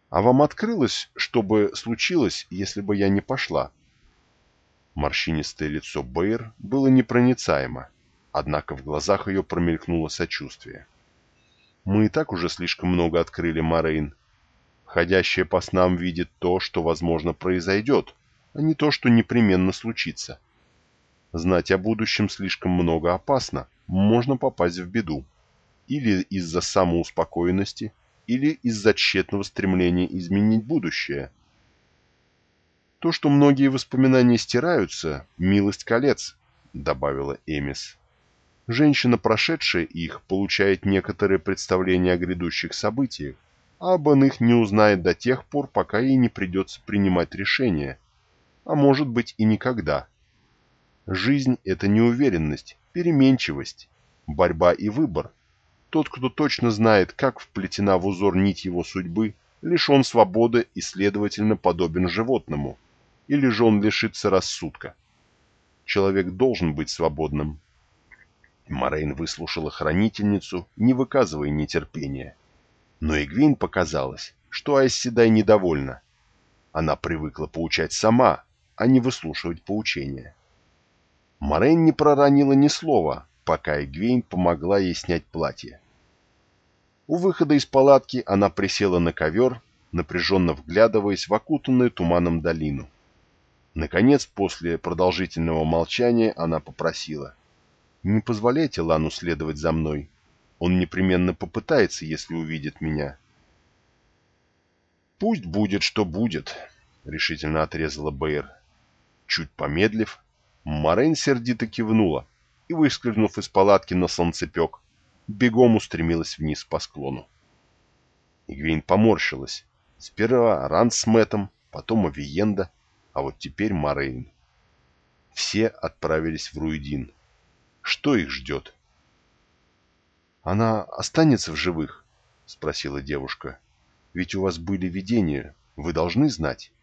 А вам открылось, что бы случилось, если бы я не пошла? Морщинистое лицо Бэйр было непроницаемо, однако в глазах ее промелькнуло сочувствие. Мы и так уже слишком много открыли, Морейн. Ходящее по снам видит то, что, возможно, произойдет, а не то, что непременно случится. Знать о будущем слишком много опасно, можно попасть в беду. Или из-за самоуспокоенности, или из-за тщетного стремления изменить будущее. То, что многие воспоминания стираются, милость колец, добавила Эмис. Женщина, прошедшая их, получает некоторое представление о грядущих событиях, а об иных не узнает до тех пор, пока ей не придется принимать решение, а может быть и никогда. Жизнь – это неуверенность, переменчивость, борьба и выбор. Тот, кто точно знает, как вплетена в узор нить его судьбы, лишен свободы и, следовательно, подобен животному. Или же он лишится рассудка. Человек должен быть свободным. Морейн выслушала хранительницу, не выказывая нетерпения. Но Игвин показалось, что Айсседай недовольна. Она привыкла поучать сама, а не выслушивать поучения. Морейн не проронила ни слова, пока Эгвейн помогла ей снять платье. У выхода из палатки она присела на ковер, напряженно вглядываясь в окутанную туманом долину. Наконец, после продолжительного молчания, она попросила. «Не позволяйте Лану следовать за мной. Он непременно попытается, если увидит меня». «Пусть будет, что будет», — решительно отрезала Бэйр. Чуть помедлив, Морейн сердито кивнула и, выскользнув из палатки на солнцепек, бегом устремилась вниз по склону. Эгвейн поморщилась. Сперва Ранд с Мэтом, потом Авиенда, а вот теперь Морейн. Все отправились в Руидин. Что их ждет? «Она останется в живых?» — спросила девушка. «Ведь у вас были видения, вы должны знать».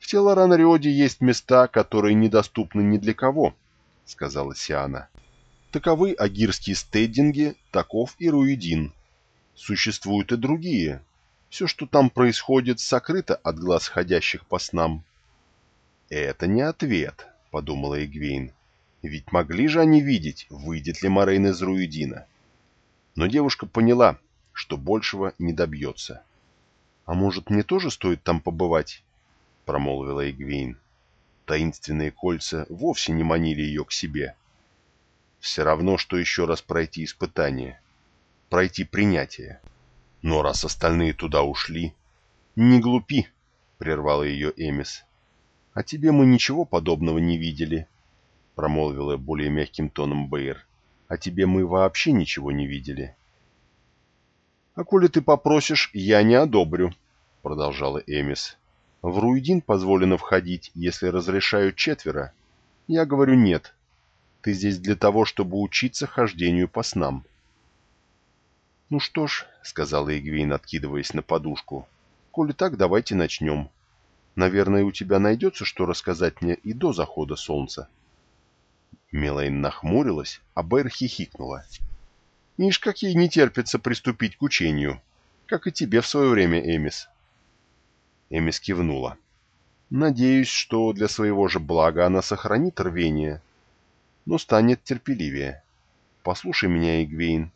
В Телоранариоде есть места, которые недоступны ни для кого, — сказала Сиана. Таковы агирские стейдинги, таков и Руидин. Существуют и другие. Все, что там происходит, сокрыто от глаз ходящих по снам. Это не ответ, — подумала Эгвейн. Ведь могли же они видеть, выйдет ли Морейн из Руидина. Но девушка поняла, что большего не добьется. А может, мне тоже стоит там побывать? — промолвила Игвейн. Таинственные кольца вовсе не манили ее к себе. Все равно, что еще раз пройти испытание. Пройти принятие. Но раз остальные туда ушли... «Не глупи!» — прервала ее Эмис. «А тебе мы ничего подобного не видели», — промолвила более мягким тоном Бэйр. «А тебе мы вообще ничего не видели». «А коли ты попросишь, я не одобрю», — продолжала Эмис. В Руидин позволено входить, если разрешают четверо. Я говорю нет. Ты здесь для того, чтобы учиться хождению по снам. Ну что ж, сказала Игвейн, откидываясь на подушку. Коли так, давайте начнем. Наверное, у тебя найдется, что рассказать мне и до захода солнца. Мелайн нахмурилась, а Бэр хихикнула. Ишь, как ей не терпится приступить к учению. Как и тебе в свое время, Эмис. Эмис кивнула. «Надеюсь, что для своего же блага она сохранит рвение, но станет терпеливее. Послушай меня, Игвейн.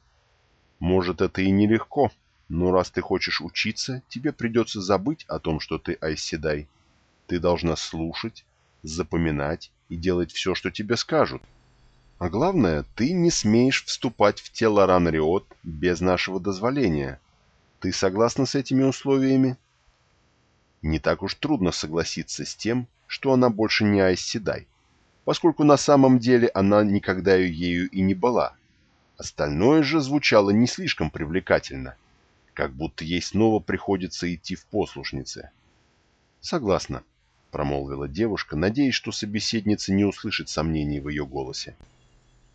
Может, это и нелегко, но раз ты хочешь учиться, тебе придется забыть о том, что ты Айседай. Ты должна слушать, запоминать и делать все, что тебе скажут. А главное, ты не смеешь вступать в тело Ранриот без нашего дозволения. Ты согласна с этими условиями?» не так уж трудно согласиться с тем, что она больше не Айсседай, поскольку на самом деле она никогда ею и не была. Остальное же звучало не слишком привлекательно, как будто ей снова приходится идти в послушнице. «Согласна», — промолвила девушка, надеясь, что собеседница не услышит сомнений в ее голосе.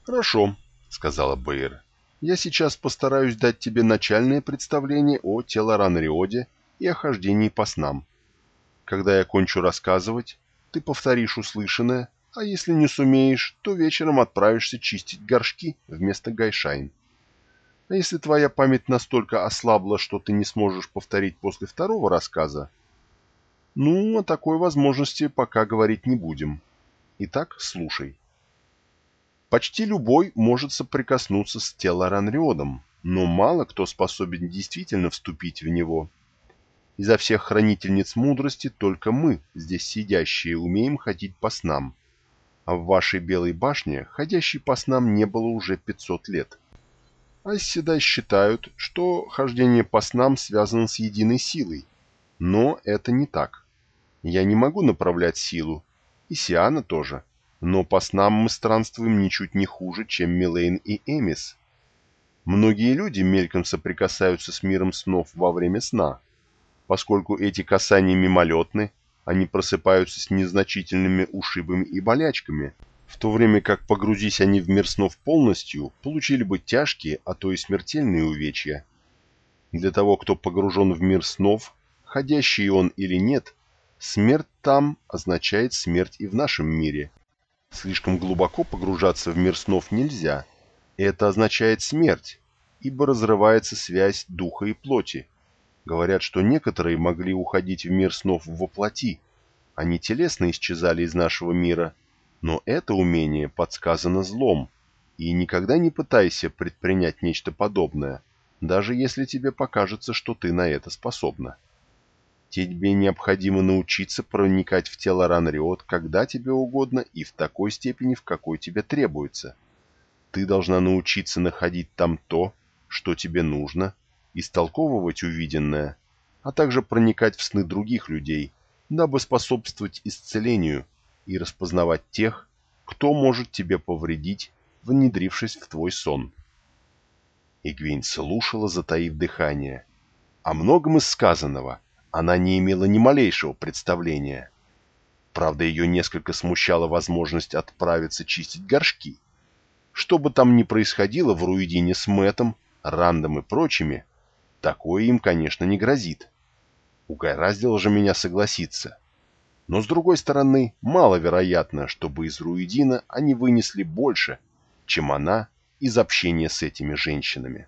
«Хорошо», — сказала Бэйр. «Я сейчас постараюсь дать тебе начальное представление о Телоранриоде и о хождении по снам. Когда я кончу рассказывать, ты повторишь услышанное, а если не сумеешь, то вечером отправишься чистить горшки вместо гайшайн. А если твоя память настолько ослабла, что ты не сможешь повторить после второго рассказа, ну, о такой возможности пока говорить не будем. Итак, слушай. Почти любой может соприкоснуться с телоранриодом, но мало кто способен действительно вступить в него. Изо всех хранительниц мудрости только мы, здесь сидящие, умеем ходить по снам. А в вашей Белой башне ходящей по снам не было уже 500 лет. А седай считают, что хождение по снам связано с единой силой. Но это не так. Я не могу направлять силу, и Сиана тоже. Но по снам мы странствуем ничуть не хуже, чем Милейн и Эмис. Многие люди мельком соприкасаются с миром снов во время сна. Поскольку эти касания мимолетны, они просыпаются с незначительными ушибами и болячками, в то время как, погрузись они в мир снов полностью, получили бы тяжкие, а то и смертельные увечья. Для того, кто погружен в мир снов, ходящий он или нет, смерть там означает смерть и в нашем мире. Слишком глубоко погружаться в мир снов нельзя. Это означает смерть, ибо разрывается связь духа и плоти. Говорят, что некоторые могли уходить в мир снов во плоти. Они телесно исчезали из нашего мира, но это умение подсказано злом, и никогда не пытайся предпринять нечто подобное, даже если тебе покажется, что ты на это способна. Тебе необходимо научиться проникать в тело Ранриот, когда тебе угодно и в такой степени, в какой тебе требуется. Ты должна научиться находить там то, что тебе нужно, истолковывать увиденное, а также проникать в сны других людей, дабы способствовать исцелению и распознавать тех, кто может тебе повредить, внедрившись в твой сон. Игвейн слушала, затаив дыхание. О многом из сказанного – она не имела ни малейшего представления. Правда, ее несколько смущала возможность отправиться чистить горшки. Что бы там ни происходило в Руидине с Мэтом, Рандом и прочими, такое им, конечно, не грозит. Угораздило же меня согласиться. Но, с другой стороны, маловероятно, чтобы из Руидина они вынесли больше, чем она из общения с этими женщинами.